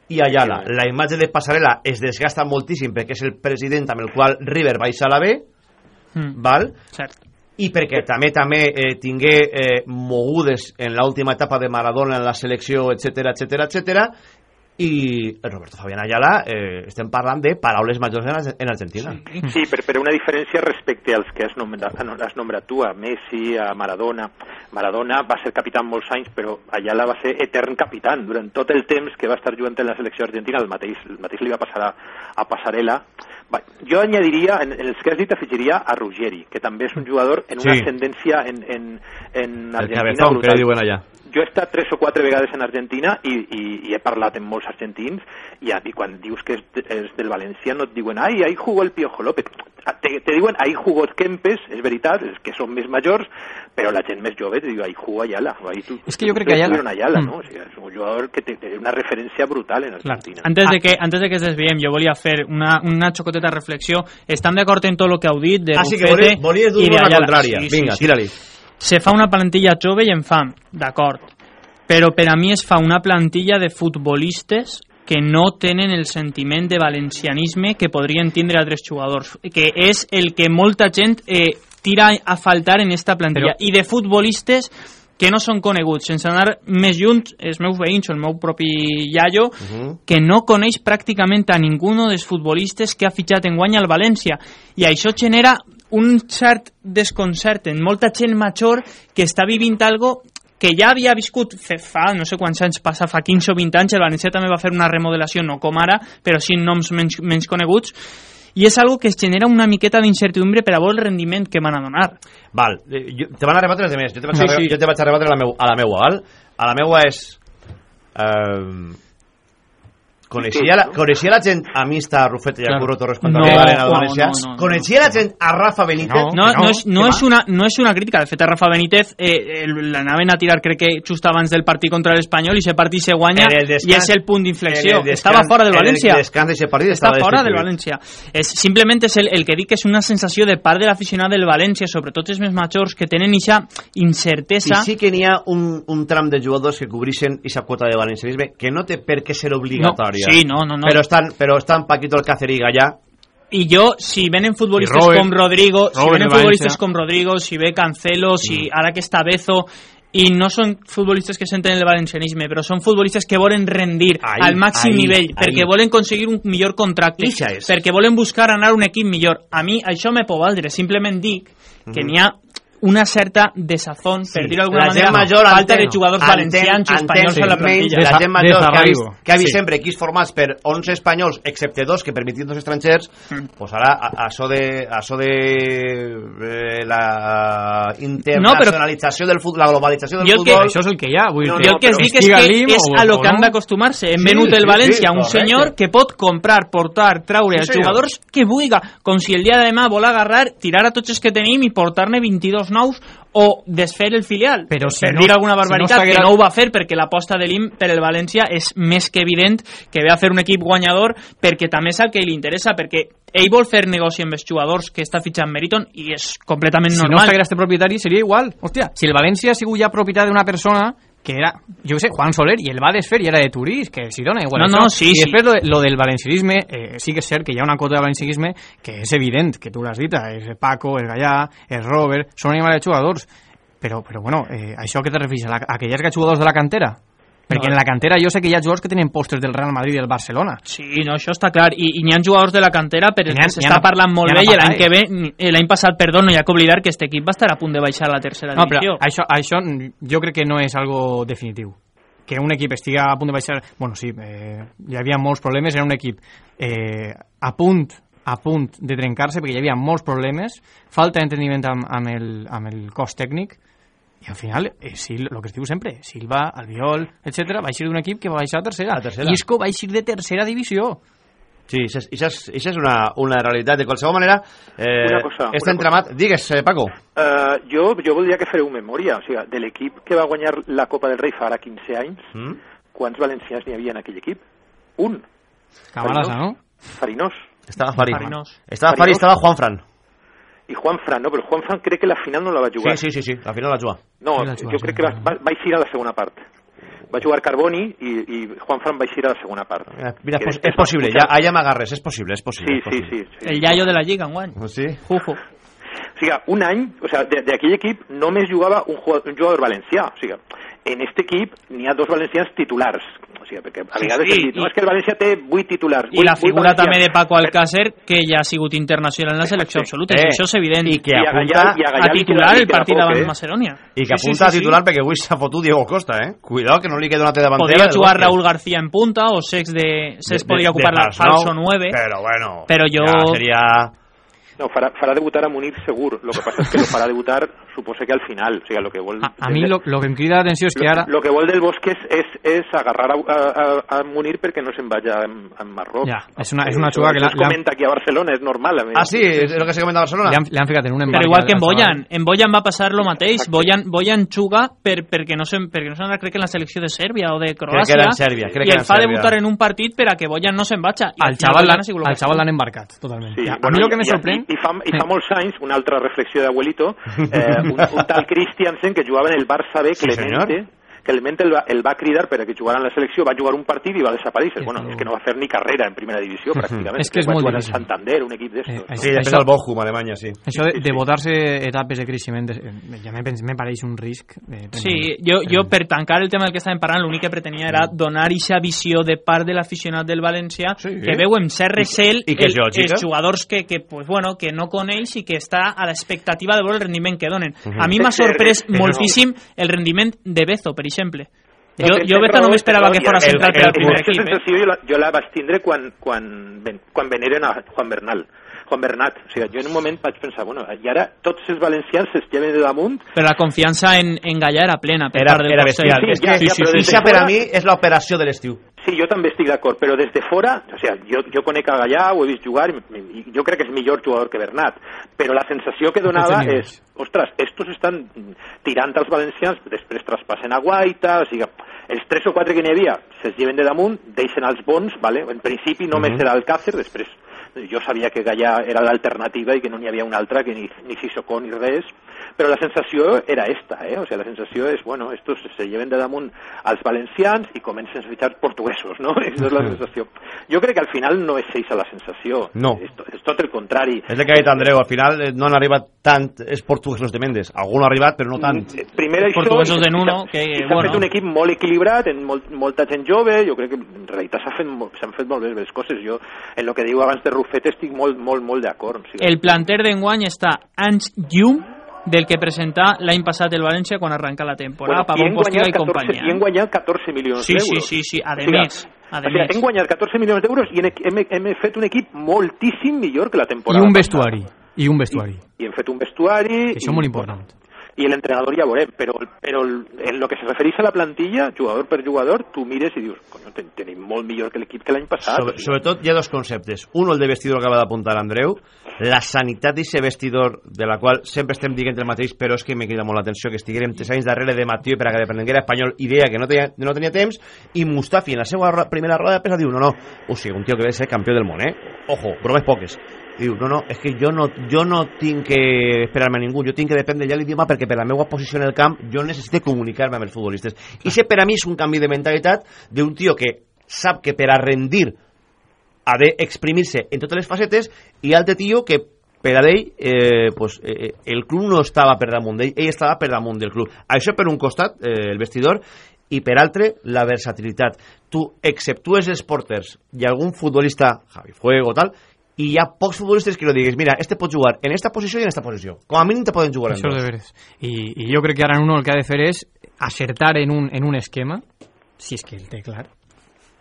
i Ayala. La imatge de Passarella es desgasta moltíssim perquè és el president amb el qual River baixa a la B, Mm. val? Cert. i perquè també també eh, tingué eh, mogudes en l'última etapa de Maradona en la selecció, etc etc etc. i Roberto Fabián Ayala eh, estem parlant de paraules majors en, Ar- en Argentina. Sí, per, per una diferència respecte als que has nombrat, has nombrat tu, a Messi, a Maradona. Maradona va ser capità molts anys, però Ayala va ser etern capità. Durant tot el temps que va estar jugant en la selecció argentina, el mateix, el mateix li va passar a, a Passarella. Jo añadiria, en, en els que has dit, afegiria a Ruggeri, que també és un jugador en una Sí. ascendència en, en, en El Argentina cabezón, que diuen allà. Jo he estat tres o quatre vegades en Argentina i, i, i he parlat amb molts argentins i, i quan dius que és, és del València no et diuen ai, ahí jugó el Piojo López te, te diuen ahí jugó Kempes és veritat, és que són més majors però la gent més jove te diu ahí jugó Ayala ahí tu, És que jo crec que Ayala- Ayala Mm. no? o sigui, és un jugador que té, té una referència brutal en Clar. Argentina Antes de, que, antes de que es desviem, jo volia fer una, una xocoteta reflexió. Estan d'acord en tot el que heu dit de Ah, sí, que volies, volies i dur-nos la d'Ayala. contrària. Sí, sí, Vinga, sí. tira-li. Se fa una plantilla jove i en fam, d'acord. Però per a mi es fa una plantilla de futbolistes que no tenen el sentiment de valencianisme que podrien tindre altres jugadors, que és el que molta gent eh, tira a faltar en esta plantilla. Però- I de futbolistes que no són coneguts, sense anar més junts, els meus veïns o el meu propi iaio, que no coneix pràcticament a ningú dels futbolistes que ha fitxat en guany al València. I això genera un cert desconcert en molta gent major que està vivint algo que ja havia viscut fe- fa no sé quants anys passa, fa 15 o 20 anys, el València també va fer una remodelació, no com ara, però sí noms menys, menys coneguts, i és algo que es genera una miqueta d'incertidumbre per a veure el rendiment que van a donar. Val, eh, jo, te van a rebatre els demés. Jo te vaig, Sí, a, sí. jo te vaig a rebatre a la, meu, a la meua, val? A la meua és... Eh, coneixia, la, coneixia la gent amista a Rufet i a Claro. Curro Torres quan No, al no, València? no, no, no. coneixia la gent a Rafa Benítez? No, no, és, no, és una, no és una crítica. De fet, a Rafa Benítez eh, el- l'anaven a tirar, crec que just abans del partit contra l'Espanyol, i ese partit se guanya, descans- i és el punt d'inflexió. Estava fora del en el València. descans d'aquest partit estava fora del. València. És, simplement és el, el que dic que és una sensació de part de l'aficionat del València, sobretot els més majors, que tenen eixa incertesa. I sí que n'hi ha un, un tram de jugadors que cobreixen aquesta quota de valencianisme que no té per què ser obligatòria. No, sí, no, no, no. Però estan, però estan Paquito Alcácer i Gallà I jo, si venen futbolistes I Robben. com Rodrigo, si de futbolistes València. com Rodrigo, si ve Cancelo, si ara que està Bezo, i no són futbolistes que senten el valencianisme, però són futbolistes que volen rendir Ahí, al màxim ahí, nivell, ahí. perquè volen aconseguir un millor contracte, perquè volen buscar anar a un equip millor. A mi això me pot valdre, simplement dic que n'hi ha una certa desazón, per Sí. dir-ho d'alguna La gent manera, major falta entén- de jugadors entén- valencians i a la menys plantilla. La gent major que ha vist, que ha vist Sí. sempre equips formats per 11 espanyols, excepte dos que permitien dos estrangers, Mm. pues ara a- això de, això de eh, la internacionalització del futbol, la globalització del el que- futbol... Això és el que hi ha. Vull jo dir, el que es dic és que és a lo que han d'acostumar-se. Hem Sí, venut el sí, València a sí, un correcte. senyor que pot comprar, portar, traure Sí, els jugadors que vulga, com si el dia de demà vol agarrar, tirar a tots els que tenim i portar-ne 22 nous o desfer el filial. Però si per no- dir alguna si no barbaritat, que no ho va fer perquè l'aposta de l'IM per el València és més que evident que ve a fer un equip guanyador perquè també és el que li interessa, perquè ell vol fer negoci amb els jugadors que està fitxant Meriton i és completament si no normal. estiguera este propietari seria igual. Hòstia, si el València ha sigut ja propietat d'una persona que era, què sé, Juan Soler, i el va desfer i era de Turís, que si dona igual No, no, sí, I sí. després lo, de- lo del valencianisme, eh, sí que és cert que ha una cota de valencianisme que és evident, que tu l'has dit, és Paco, és Gallà, és Robert, són animals de jugadors, però, però bueno, eh, això que te referís, a, la, a que hagi jugadors de la cantera? Perquè No. en la cantera jo sé que hi ha jugadors que tenen pòsters del Real Madrid i del Barcelona. Sí, no, això està clar. I, i n'hi ha jugadors de la cantera per els N'hi ha- que n'hi s'està parlant molt bé i l'any que ve, eh, l'any passat, perdó, no hi ha que oblidar que este equip va estar a punt de baixar a la tercera No, però divisió. això, això mm, jo crec que no és algo definitiu. Que un equip estiga a punt de baixar... Bueno, sí, eh, hi havia molts problemes, era un equip eh, a punt a punt de trencar-se perquè hi havia molts problemes, falta d'entendiment amb, amb, el, amb el cos tècnic i al final, eh, Sil, el que es diu sempre, Silva, Albiol, etc va eixir d'un equip que va baixar a tercera. tercera. Isco va eixir de tercera divisió. Sí, això és, això és, una, una realitat. De qualsevol manera, eh, Una cosa, una entramat... Digues, eh, Paco. Uh, jo, jo voldria que fareu memòria, o sigui, de l'equip que va guanyar la Copa del Rei fa ara 15 anys, Mm? quants valencians n'hi havia en aquell equip? Un. Camarasa, no? Farinós. Estava Fari. Farinós. Estava Fari, Farinós. estava Juan Fran. I Juan Fran, no? Però Juan Fran crec que la final no la va jugar. Sí, sí, sí, sí, la final la juga. No, Sí, la juga, jo sí, crec que va, va, va eixir a la segona part. Va jugar Carboni i, i Juan Fran va eixir a la segona part. Mira, Que és, possible, ja, allà m'agarres, és possible, és possible. Sí, és sí, possible. sí, sí. El Yayo de la Lliga, enguany. Sí? Jujo. O sigui, un any, o sigui, d'aquell equip només jugava un jugador, un jugador valencià. O sigui, en este equip n'hi ha dos valencians titulars. O sigui, perquè a Sí, vegades sí, hem dit, no, i- és que el València té vuit titulars. I la figura valencians. també de Paco Alcácer, que ja ha sigut internacional en la selecció absoluta, Eh, això és evident. i que apunta- i a Gallà a titular el partit poc, davant eh? de Macedònia. I que Sí, sí, apunta sí, a sí. titular perquè avui s'ha fotut Diego Costa, eh? Cuidado que no li queda una altra davantera. Podria jugar. Raúl García en punta o Sex de Sex De- podria de- ocupar de la falso falso nou, 9. Pero bueno, Pero yo ya sería... No, farà, farà debutar a Munir segur. Lo que passa és que lo farà debutar, suposo que al final. O sigui, lo que vol... A mi lo, lo que em crida l'atenció és que ara... Lo que vol del Bosque és, és, és agarrar a, a, a, a Munir perquè no se'n vagi a, a Marroc. Ja, és una, és Eh, una això- jugada que la, es comenta aquí a Barcelona, és normal. A mi. Ah, sí, és el que se comenta a Barcelona. Le han, le han ficat en un Però embarque igual que en. Boyan, en Boyan va passar lo mateix. Boyan, Boyan juga per, perquè no se'n perquè no se'n crec que en la selecció de Sèrbia o de Croàcia. era en Sèrbia, crec I que era el en fa Sèrbia. debutar en un partit per a que Boyan no se'n. I Al final xaval, l'han- que l'han embarcat, totalment. Sí, Ja, a bueno, mi lo i- que me i- sorprèn... I, fa, I fa molts anys, una altra reflexió d'abuelito, eh, un, un tal Christiansen que jugava en el Barça B, Sí, Clemente, Clemente el va, el va cridar per a que jugara en la selecció, va jugar un partit i va desaparèixer. Bueno, és que no va fer ni carrera en primera divisió, pràcticament. És que és va molt jugar al difícil. Santander, un equip d'estos. Sí, després el Bochum, Alemanya, sí. Això de, de votar-se etapes de creixement eh, ja me, me pareix un risc. Eh, Sí, jo, jo per tancar el tema del que estàvem parlant, l'únic que pretenia era donar aquesta visió de part de l'aficionat del València Sí. que veu amb cert recel I que és el- lògica. els jugadors que, que, pues, bueno, que no coneix i que està a l'expectativa de veure el rendiment que donen. Mhm. A mi m'ha sorprès moltíssim el rendiment de Bezo, per exemple. No, Jo, jo Bezo no m'esperava que fora central per al primer Aquesta equip. Eh? sensació jo la, jo la vaig tindre quan, quan, ven- quan veneren a Juan Bernal. Juan Bernat. O sigui, jo en un moment vaig pensar, bueno, i ara tots els valencians es lleven de damunt Però la confiança en, en Gallà era plena per Era, part del era bestial. Sí, és ja, que ja, però des de Ixa per a mi és l'operació de l'estiu. Sí, jo també estic d'acord, però des de fora, o sigui, jo, jo conec a Gallà, ho he vist jugar, i, i jo crec que és millor jugador que Bernat, però la sensació que donava és, ostres, estos estan tirant als valencians, després traspassen a Guaita, o sigui, els tres o quatre que n'hi havia se'ls lleven de damunt, deixen els bons, vale? en principi només Mhm. era Alcácer, després jo sabia que Gallà era l'alternativa i que no n'hi havia una altra, que ni, ni Sissoko ni res, però la sensació era esta, eh? o sigui, la sensació és, bueno, estos se lleven de damunt als valencians i comencen a fitxar portuguesos, no? Aquesta és la sensació. Jo crec que al final no és eixa la sensació, No. és, to- és tot el contrari. És el que ha dit Andreu, al final eh, no han arribat tant els portuguesos de Mendes. Algun ha arribat, però no tant. Primer això, Portuguesos de i s'ha- Nuno, que, i s'ha bueno. fet un equip molt equilibrat, en molt, molta gent jove, jo crec que en realitat s'ha fet, s'han fet molt bé les coses. Jo, en el que diu abans de Rufet, estic molt, molt, molt d'acord. O sigui, El planter d'enguany està anys llum del que presentà l'any passat el València quan arrenca la temporada, Bueno, Pablo i Postiga i guanyat 14 companyia. i hem guanyat 14 milions Sí, sí, d'euros. sí, sí, a O sigui, més, a o sigui, més. hem guanyat 14 milions d'euros i hem, hem, hem fet un equip moltíssim millor que la I temporada un passada. vestuari. I un vestuari. I hem fet un vestuari... Això és molt important. I l'entrenador ja veurem, però, però en lo que se refereix a la plantilla, jugador per jugador, tu mires i dius, coño, ten, tenim molt millor que l'equip que l'any passat. Sobre, sobretot hi ha dos conceptes. Un, el de vestidor que acaba d'apuntar Andreu, la sanitat d'aquest vestidor, de la qual sempre estem dient el mateix, però és que me crida molt l'atenció que estiguérem tres anys darrere de Matiu per a que deprenguera espanyol, idea que no tenia, no tenia temps, i Mustafi en la seva primera roda de premsa diu, no, no, o sigui, un tio que ve ser campió del món, eh? Ojo, bromes poques. Diu, no, no, és que jo no, jo no tinc que esperar-me a ningú, jo tinc que dependre ja l'idioma perquè per la meva posició en el camp jo necessito comunicar-me amb els futbolistes. I això per a mi és un canvi de mentalitat d'un tio que sap que per a rendir ha d'exprimir-se en totes les facetes i altre tio que per a ell eh, pues, eh, el club no estava per damunt d'ell, ell estava per damunt del club. Això per un costat, eh, el vestidor, i per altre, la versatilitat. Tu exceptues els porters i algun futbolista, Javi Fuego, tal, i hi ha pocs futbolistes que no diguis, mira, este pot jugar en esta posició i en esta posició. Com a mínim te poden jugar en Això és dos. de veres. I, I jo crec que ara uno el que ha de fer és acertar en un, en un esquema, si és que el té clar,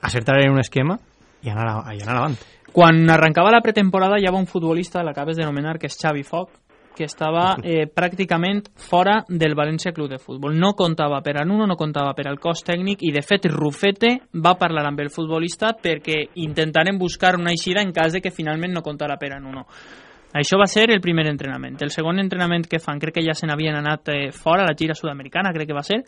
acertar en un esquema i anar, a, i anar avant. Quan arrencava la pretemporada hi havia un futbolista, l'acabes d'anomenar, que és Xavi Foc, que estava eh, pràcticament fora del València Club de Futbol. No comptava per a Nuno, no comptava per al cos tècnic i de fet Rufete va parlar amb el futbolista perquè intentaren buscar una eixida en cas de que finalment no comptara per a Nuno. Això va ser el primer entrenament. El segon entrenament que fan, crec que ja se n'havien anat eh, fora, a la gira sud-americana, crec que va ser,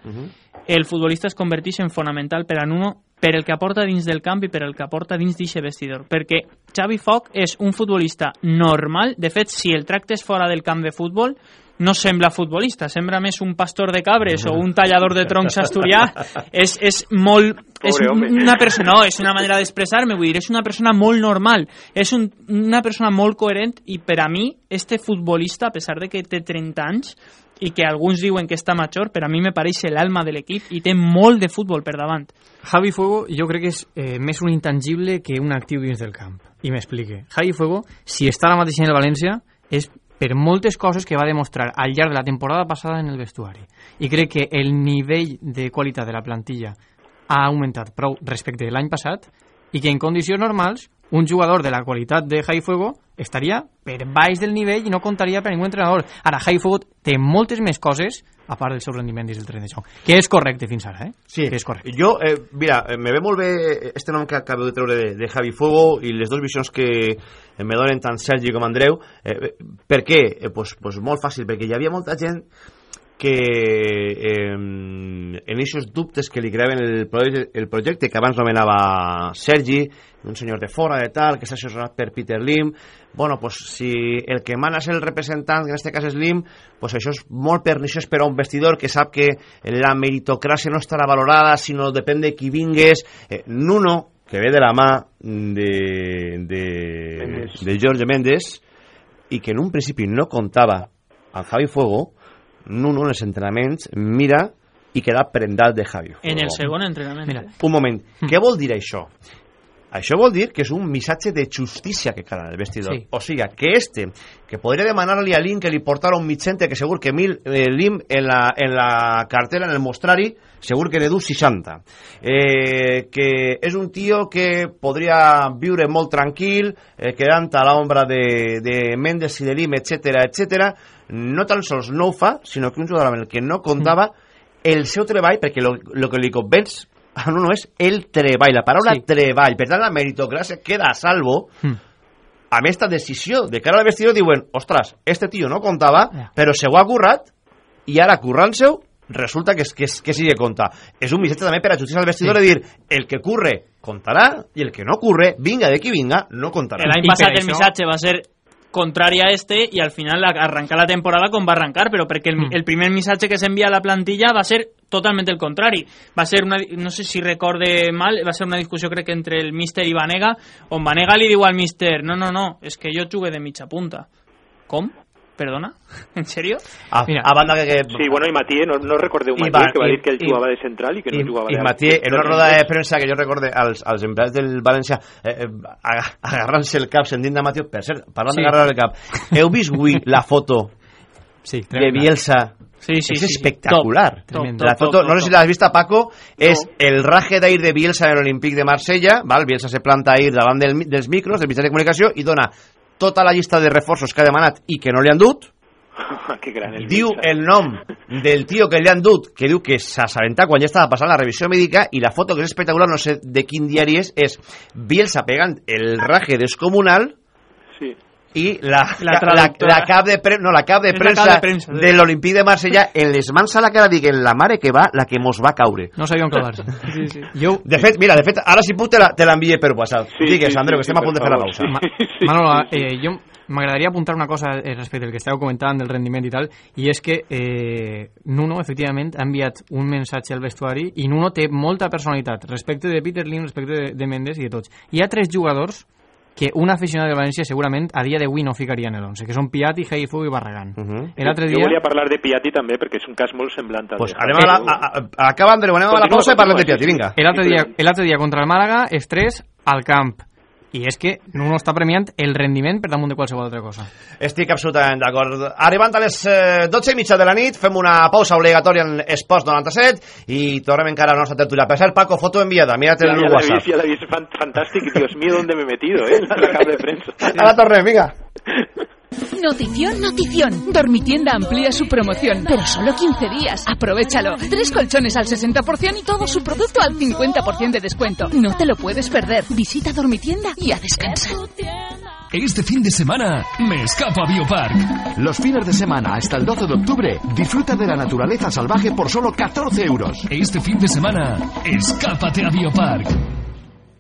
el futbolista es converteix en fonamental per a Nuno per el que aporta dins del camp i per el que aporta dins d'eixe vestidor. Perquè Xavi Foc és un futbolista normal. De fet, si el tractes fora del camp de futbol, no sembla futbolista, sembla més un pastor de cabres o un tallador de troncs asturià. és, és molt... És Pobre home. una persona, no, és una manera d'expressar-me, vull dir, és una persona molt normal, és un, una persona molt coherent i per a mi, este futbolista, a pesar de que té 30 anys, i que alguns diuen que està major, per a mi me pareix l'alma de l'equip i té molt de futbol per davant. Javi Fuego jo crec que és eh, més un intangible que un actiu dins del camp. I m'explique. Javi Fuego, si està ara mateix en el València, és per moltes coses que va demostrar al llarg de la temporada passada en el vestuari. I crec que el nivell de qualitat de la plantilla ha augmentat prou respecte de l'any passat i que en condicions normals un jugador de la qualitat de Javi Fuego estaria per baix del nivell i no comptaria per ningú entrenador. Ara, Fuego té moltes més coses a part del seu rendiment dins del tren de xoc, que és correcte fins ara, eh? Sí, que és correcte. jo, eh, mira, eh, me ve molt bé este nom que acabo de treure de, de Javi Fuego i les dues visions que me donen tant Sergi com Andreu. Eh, per què? Eh, pues, pues molt fàcil, perquè hi havia molta gent que eh, en aquests dubtes que li creaven el, proje el projecte que abans nomenava Sergi, un senyor de fora de tal, que s'ha assessorat per Peter Lim bueno, pues si el que mana és el representant, que en aquest cas és Lim, pues això és molt perniciós per a un vestidor que sap que la meritocràcia no estarà valorada, sinó depèn de qui vingues. Eh, Nuno, que ve de la mà de, de, de Jorge Méndez, i que en un principi no comptava amb Javi Fuego, Nuno en els entrenaments mira i queda prendat de Javi. En el segon entrenament. Mira, Un moment, què vol dir això? Això vol dir que és un missatge de justícia que cal en el vestidor. Sí. O sigui, que este, que podria demanar-li a Lim que li portara un mitjente, que segur que mil, eh, Lim en la, en la cartera, en el mostrari, segur que ne du 60. Eh, que és un tio que podria viure molt tranquil, eh, quedant a l'ombra de, de Mendes i de Lim, etc etc. No tan sols no ho fa, sinó que un jugador amb el que no comptava el seu treball, perquè el que li convenç a no, no és el treball, la paraula Sí. treball. Per tant, la meritocràcia queda a salvo Mm. amb esta decisió. De cara al vestidor diuen, ostres, este tio no comptava, Ja. però se ho ha currat i ara currant-se resulta que, que, que sí que compta. És un missatge també per a justícia al vestidor Sí. de dir, el que curre comptarà i el que no curre, vinga de qui vinga, no comptarà. L'any passat el missatge va ser contrari a este i al final arrencar la temporada com va arrencar, però perquè el, Mm. el primer missatge que s'envia a la plantilla va ser totalment el contrari. Va ser una, no sé si recorde mal, va ser una discussió crec que entre el míster i Vanega, on Vanega li diu al míster, no, no, no, és que jo jugue de mitja punta. Com? Perdona? En sèrio? A, Mira. a banda que... que Sí, bueno, i Matie, no, no recordeu I Matie, va- que va i- dir que i- jugava de central i que no I, jugava i de... Matie, en una roda de premsa que jo recorde als, als empleats del València eh, eh, aga- agarrant-se el cap, sentint de Matiu, per cert, parlant Sí. d'agarrar el cap, heu vist avui la foto Sí, de. Bielsa Sí, sí, es sí, sí. espectacular. Top, top, la foto, top, no sé si la has vista, Paco, és el raje d'ahir de Bielsa en l'Olímpic de Marsella, val? Bielsa se planta ahir davant del, dels micros, del mitjans de comunicació, i dona tota la llista de reforços que ha demanat i que no li han dut, que gran el diu el nom del tio que li han dut, que diu que s'assabenta quan ja estava passant la revisió mèdica, i la foto que és espectacular, no sé de quin diari és, és Bielsa pegant el raje descomunal Sí. I la, La la, la, cap de pre, no, la cap de premsa, cap de premsa, sí. de l'Olimpí de Marsella en les mans a la cara diguen la mare que va, la que mos va caure. No sabia on clavar-se. Sí, sí. Jo, De fet, mira, de fet, ara si puc te la- te l'envie per WhatsApp. Sí, Digues, sí, Andreu, sí, que estem sí, a punt de fer la pausa. Ma Manolo, eh, jo m'agradaria apuntar una cosa eh, respecte al que esteu comentant del rendiment i tal, i és que eh, Nuno, efectivament, ha enviat un missatge al vestuari i Nuno té molta personalitat respecte de Peter Lim, respecte de, de Mendes i de tots. Hi ha tres jugadors que un aficionat de València segurament a dia d'avui no ficaria en l'11, que són Piatti, Heifu i Barragán. Uh -huh. L'altre Jo dia... volia parlar de Piatti també, perquè és un cas molt semblant al Pues de anem a la, a, a, acaba, Andreu, anem a la pausa i parlem de Piatti, vinga. L'altre dia, dia contra el Màlaga, estrès al camp. I és que Nuno està premiant el rendiment per damunt de qualsevol altra cosa. Estic absolutament d'acord. Arribant a les eh, 12 i mitja de la nit, fem una pausa obligatòria en Esports 97 i tornem encara a la nostra tertúlia. Per cert, Paco, foto enviada, mira't el la he WhatsApp. visto, ya la he visto, fan- fantástico. Dios mío, ¿dónde me he metido? ¿eh? La la de prensa. Ara tornem, vinga. Notición, notición. Dormitienda amplía su promoción, pero solo 15 días. Aprovechalo. Tres colchones al 60% y todo su producto al 50% de descuento. No te lo puedes perder. Visita Dormitienda y a descansar. Este fin de semana me escapo a Biopark. Los fines de semana hasta el 12 de octubre, disfruta de la naturaleza salvaje por solo 14 euros. Este fin de semana, escápate a Biopark.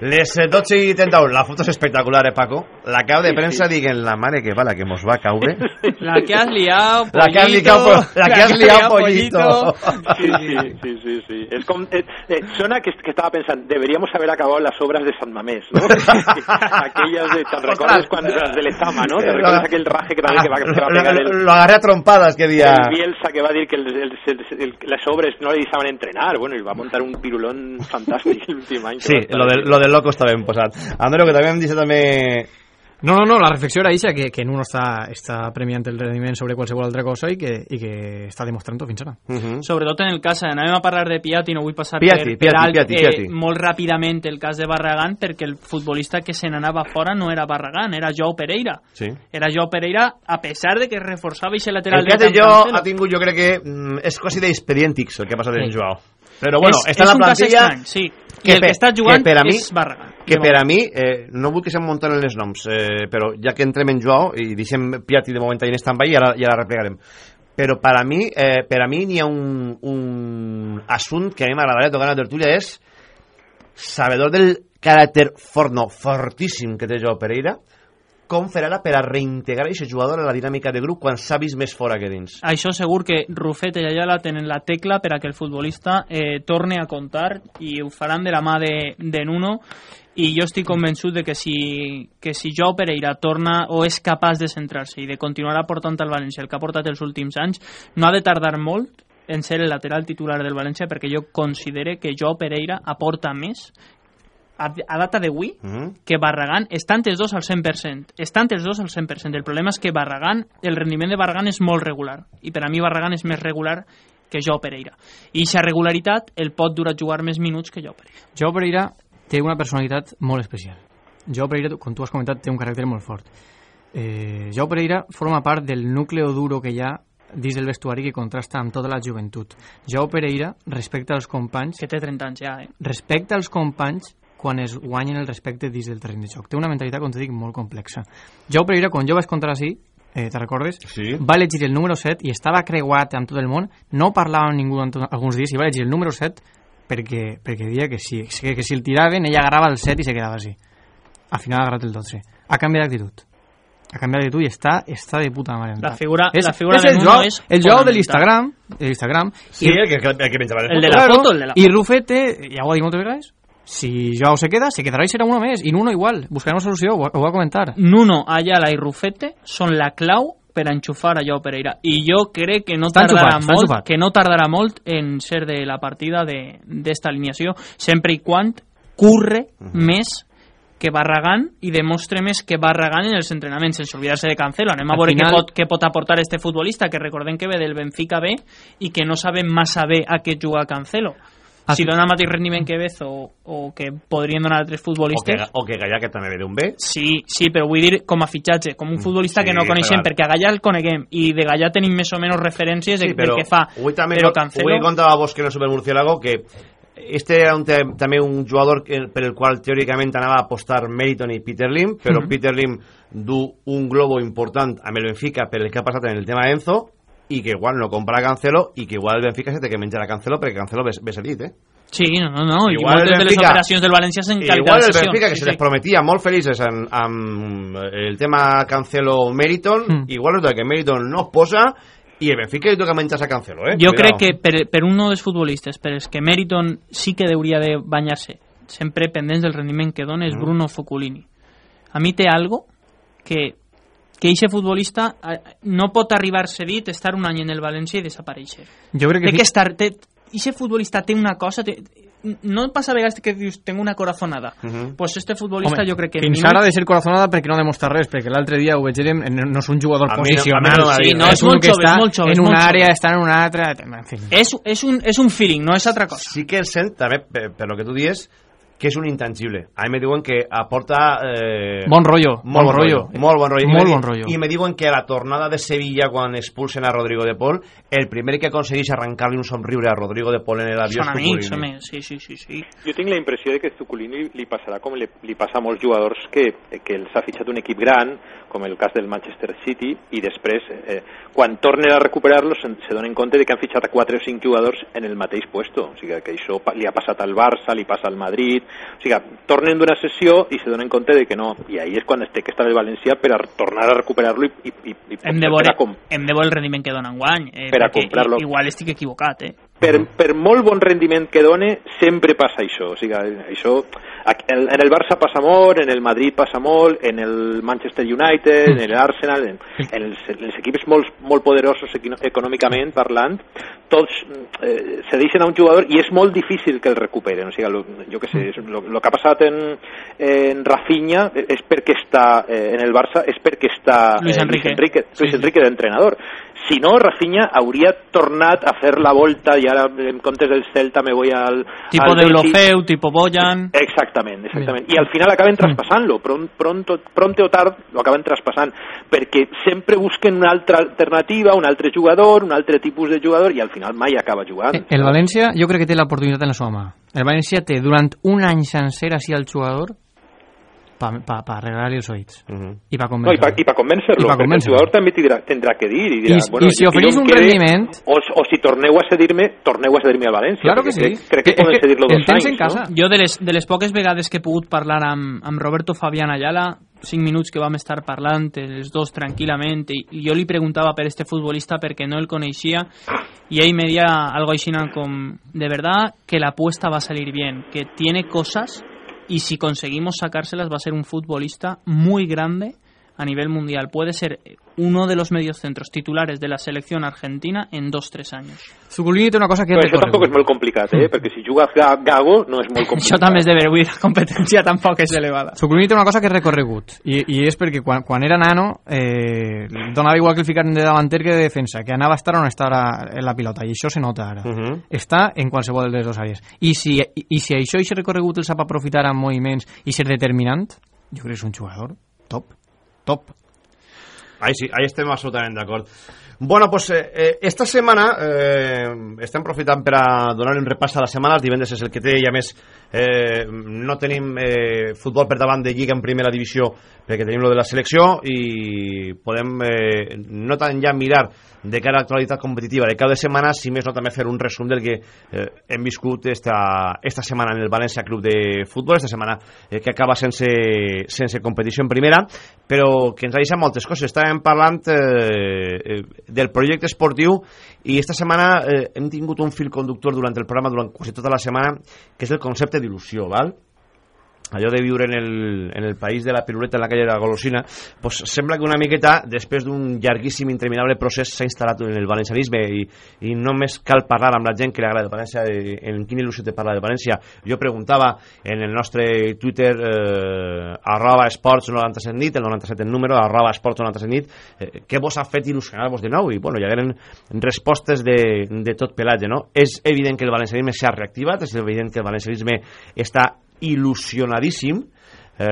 Les eh, 12 i 31, la foto és espectacular, eh, Paco? La cap de premsa diguen la mare que va, la que mos va caure. La que has liado, La que has pollito, liado, la que has liado, pollito. Sí, sí, sí, sí, sí. Es com, eh, eh, suena que, que estaba pensando, deberíamos haber acabado las obras de San Mamés, ¿no? Aquellas de, ¿te recuerdas cuando las de Lezama, no? ¿Te recuerdas aquel raje que, que, va, que va a pegar el, Lo, agarré a trompadas que día... el Bielsa que va a decir que el, el, el, el, las obras no le saben entrenar? Bueno, y va a montar un pirulón fantástico el último año. Sí, lo del, lo del loco està ben posat. Andreu, que també hem dit també... No, no, no, la reflexió era eixa, que, que Nuno està, està premiant el rendiment sobre qualsevol altra cosa i que, i que està demostrant-ho fins ara. Uh -huh. Sobretot en el cas, anàvem a parlar de Piatti, no vull passar Piatti, per, per Piatti, alt Piatti, eh, Piatti. molt ràpidament el cas de Barragán, perquè el futbolista que se n'anava fora no era Barragán, era Joao Pereira. Sí. Era Joao Pereira, a pesar de que reforçava i lateral El amb jo ha tingut, jo crec que mm, és quasi d'expedièntics el que ha passat en Sí. Joao. Però bueno, És- està en és la un plantilla... estrany, sí. I el que està jugant per a mi, és Barragán. Que per a mi, eh, no vull que se'm munten els noms, eh, però ja que entrem en Joao, i deixem Piatti de moment en stand-by i ara, i ara replegarem. Però per a mi, eh, per a mi n'hi ha un, un assunt que a mi m'agradaria tocar en la tertúlia és sabedor del caràcter fort, no, fortíssim que té Joao Pereira, com fer ara per a reintegrar aquest jugador a la dinàmica de grup quan s'ha vist més fora que dins? Això segur que Rufet i Ayala tenen la tecla per a que el futbolista eh, torne a comptar i ho faran de la mà de, de Nuno i jo estic convençut de que si, que si Joao Pereira torna o és capaç de centrar-se i de continuar aportant al València el que ha portat els últims anys, no ha de tardar molt en ser el lateral titular del València perquè jo considere que Joao Pereira aporta més a, a data d'avui Mm -hmm. que Barragán estan els dos al 100%. Estan els dos al 100%. El problema és que Barragán, el rendiment de Barragán és molt regular. I per a mi Barragán és més regular que Joao Pereira. I aquesta regularitat el pot dur a jugar més minuts que Joao Pereira. Joao Pereira té una personalitat molt especial. Joao Pereira, com tu has comentat, té un caràcter molt fort. Eh, Joao Pereira forma part del núcleo duro que hi ha dins del vestuari que contrasta amb tota la joventut. Joao Pereira respecta els companys... Que té 30 anys ja, eh? Respecta els companys quan es guanyen el respecte dins del terreny de joc. Té una mentalitat, com dic, molt complexa. Joao Pereira, quan jo vaig contra sí, eh, te recordes? Sí. Va elegir el número 7 i estava creuat amb tot el món, no parlava amb ningú en alguns dies i va elegir el número 7 perquè, perquè dia que si, que, que si el tiraven ella agarrava el 7 i se quedava així. Al final ha agarrat el 12. Ha canviat d'actitud. Ha canviat d'actitud i està, està de puta mare. La figura- és, la figura és el Joao, és el Joao de l'Instagram, de l'Instagram. Sí, el que, el que menjava El de la Claro, foto, el de la I Rufete, ja ho ha dit moltes vegades, si Joao se queda, se quedarà i serà uno més. I Nuno igual. Buscarem una solució, ho, ho va comentar. Nuno, Ayala i Rufete són la clau per a enxufar a Joao Pereira i jo crec que no tardarà enxufat, molt enxufat. que no tardarà molt en ser de la partida de- d'esta alineació sempre i quan curre més que Barragán i demostre més que Barragán en els entrenaments sense oblidar-se de Cancelo anem a veure final- què, pot, què pot aportar este futbolista que recordem que ve del Benfica B i que no sabem massa bé a què juga Cancelo Al si dona el mateix rendiment que Bezo o, o que podrien donar altres O que, futbolistes o que Gallà, que també ve d'un B. Sí, sí, però vull dir com a fitxatge, com un futbolista sí, que no coneixem, clar. perquè a Gallà el coneguem i de Gallà tenim més o menys referències de, Sí, però del que fa. avui també però Cancelo... avui contava vos que no super murciélago que este era un, també un jugador que, per el qual teòricament anava a apostar Meriton i Peter Lim, però Mhm. Peter Lim du un globo important amb el Benfica per el que ha passat en el tema Enzo i que igual no compra a Cancelo i que igual el Benfica se té que a Cancelo perquè Cancelo ve, ve cedit, eh? Sí, no, no, no. Igual Igual el moltes de les Benfica- operacions del València s'han Igual qualitat el Benfica, que sí, se sí. les prometia molt felices en, el tema Cancelo-Meriton, Mm. igual resulta que Meriton no es posa i el Benfica li toca menjar a Cancelo, eh? Jo Cuidao. crec que per, per un dels futbolistes, per els que Meriton sí que hauria de banyar-se, sempre pendents del rendiment que dona, és Mm. Bruno Foculini. A mi té algo que que eixe futbolista eh, no pot arribar cedit, estar un any en el València i desaparèixer. Jo crec que té que estar... Té, eixe futbolista té una cosa... Té, no passa a vegades que dius, tengo una corazonada. Mhm. Pues este futbolista Home, jo crec que... fins minut- ara de ser corazonada perquè no demostra res, perquè l'altre dia ho veiem, no no és un jugador A mi no- Sí, no, res. és molt que jove, és molt jove, és en una àrea, està en una altra... En fi. És, és, un, és un feeling, no és altra cosa. sí que el sent, també, per, per lo que tu dies, que és un intangible. A mi me diuen que aporta... Eh, Bon rotllo, molt bon rotllo. Molt bon rotllo. Molt bon rotllo. I me diuen que a la tornada de Sevilla, quan expulsen a Rodrigo de Paul, el primer que aconsegueix arrencar-li un somriure a Rodrigo de Paul en l'avió Són és amics, Cucurini. home, sí, sí, sí, sí. Jo tinc la impressió de que Zuculini li passarà com li, li passa a molts jugadors que, que els ha fitxat un equip gran, com el cas del Manchester City, i després, eh, quan tornen a recuperar-los, se, se donen compte de que han fitxat a 4 o 5 jugadors en el mateix puesto. O sigui, que això li ha passat al Barça, li passa al Madrid... O sigui, tornen d'una sessió i se donen compte de que no. I ahí és quan es té que estar el València per a tornar a recuperar-lo i, i, i, i Hem de veure, com, hem de veure el rendiment que dona enguany. Eh, Per a comprar-lo. Igual estic equivocat, eh? Per, per molt bon rendiment que done, sempre passa això. O sigui, això en, en el Barça passa molt, en el Madrid passa molt, en el Manchester United, en el Arsenal, en, en, els, en els equips molt, molt poderosos econòmicament parlant, tots eh, se deixen a un jugador i és molt difícil que el recuperen. O sigui, lo, jo què sé, el que ha passat en, en Rafinha és perquè està eh, en el Barça, és perquè està Luis eh, Enrique. Luis Enrique, Sí, Luis sí. Enrique d'entrenador. Si no, Rafinha hauria tornat a fer la volta i ara en comptes del Celta me voy al... Tipo al de Betis. Eulofeu, tipo Boyan... Exactament, exactament. I al final acaben traspassant-lo, pron, pronto, pronto o tard lo acaben traspassant, perquè sempre busquen una altra alternativa, un altre jugador, un altre tipus de jugador, i al final mai acaba jugant. El València jo crec que té l'oportunitat en la seva mà. El València té durant un any sencer així al jugador per pa, pa arreglar-li els oïts. I per No, i convèncer per, i per convèncer-lo, I pa perquè el jugador també tindrà, tindrà que dir, i dirà, I- bueno, i si oferís un quede, rendiment- O, o si torneu a cedir-me, torneu a cedir-me al València. Claro que sí. Crec, crec que, Que- poden cedir-lo dos anys, en casa. no? Jo de les, de les poques vegades que he pogut parlar amb, amb Roberto Fabián Ayala, cinc minuts que vam estar parlant els dos tranquil·lament i, i jo li preguntava per este futbolista perquè no el coneixia y ell me deia algo així com de verdad que la apuesta va a salir bien, que tiene cosas y si conseguimos sacárselas va a ser un futbolista muy grande a nivel mundial. Puede ser uno de los mediocentros titulares de la selección argentina en dos, tres años. Zuculini una cosa que Però això tampoc és molt complicat, eh? perquè si juga Ga- Gago no és molt complicat. Això també és de veure, la competència tampoc és elevada. Zuculini té una cosa que és recorregut i, i és perquè quan, quan era nano eh, donava igual que el de davanter que de defensa, que anava a estar on estava en la pilota i això se nota ara. Uh -huh. Està en qualsevol de les dues àrees. I si, i, i si això i recorregut el sap aprofitar amb moviments i ser determinant, jo crec que és un jugador top. Top. Ahí sí, ahí estem absolutament d'acord. Bueno, pues eh, eh, esta setmana eh, estem aprofitant per a donar un repàs a la setmana, divendres és el que té i a més eh, no tenim eh, futbol per davant de Lliga en primera divisió perquè tenim lo de la selecció i podem eh, no tant ja mirar de cara a l'actualitat competitiva de cada setmana, si més no també fer un resum del que eh, hem viscut esta, esta setmana en el València Club de Futbol, esta setmana eh, que acaba sense, sense competició en primera, però que ens ha deixat moltes coses. Estàvem parlant eh, eh, del projecte esportiu i esta setmana eh, hem tingut un fil conductor durant el programa, durant quasi tota la setmana, que és el concepte d'il·lusió, val? Allò de viure en el, en el país de la piruleta en la calle de la golosina, pues sembla que una miqueta, després d'un llarguíssim, interminable procés, s'ha instal·lat en el valencianisme i, i només cal parlar amb la gent que li agrada el València, i, en quina il·lusió té parlar de València. Jo preguntava en el nostre Twitter, eh, arroba esports 97 nit, el 97 en número, arroba esports 97 nit, eh, què vos ha fet il·lusionar-vos de nou? I, bueno, hi hagueren respostes de, de tot pelatge, no? És evident que el valencianisme s'ha reactivat, és evident que el valencianisme està il·lusionadíssim. Eh,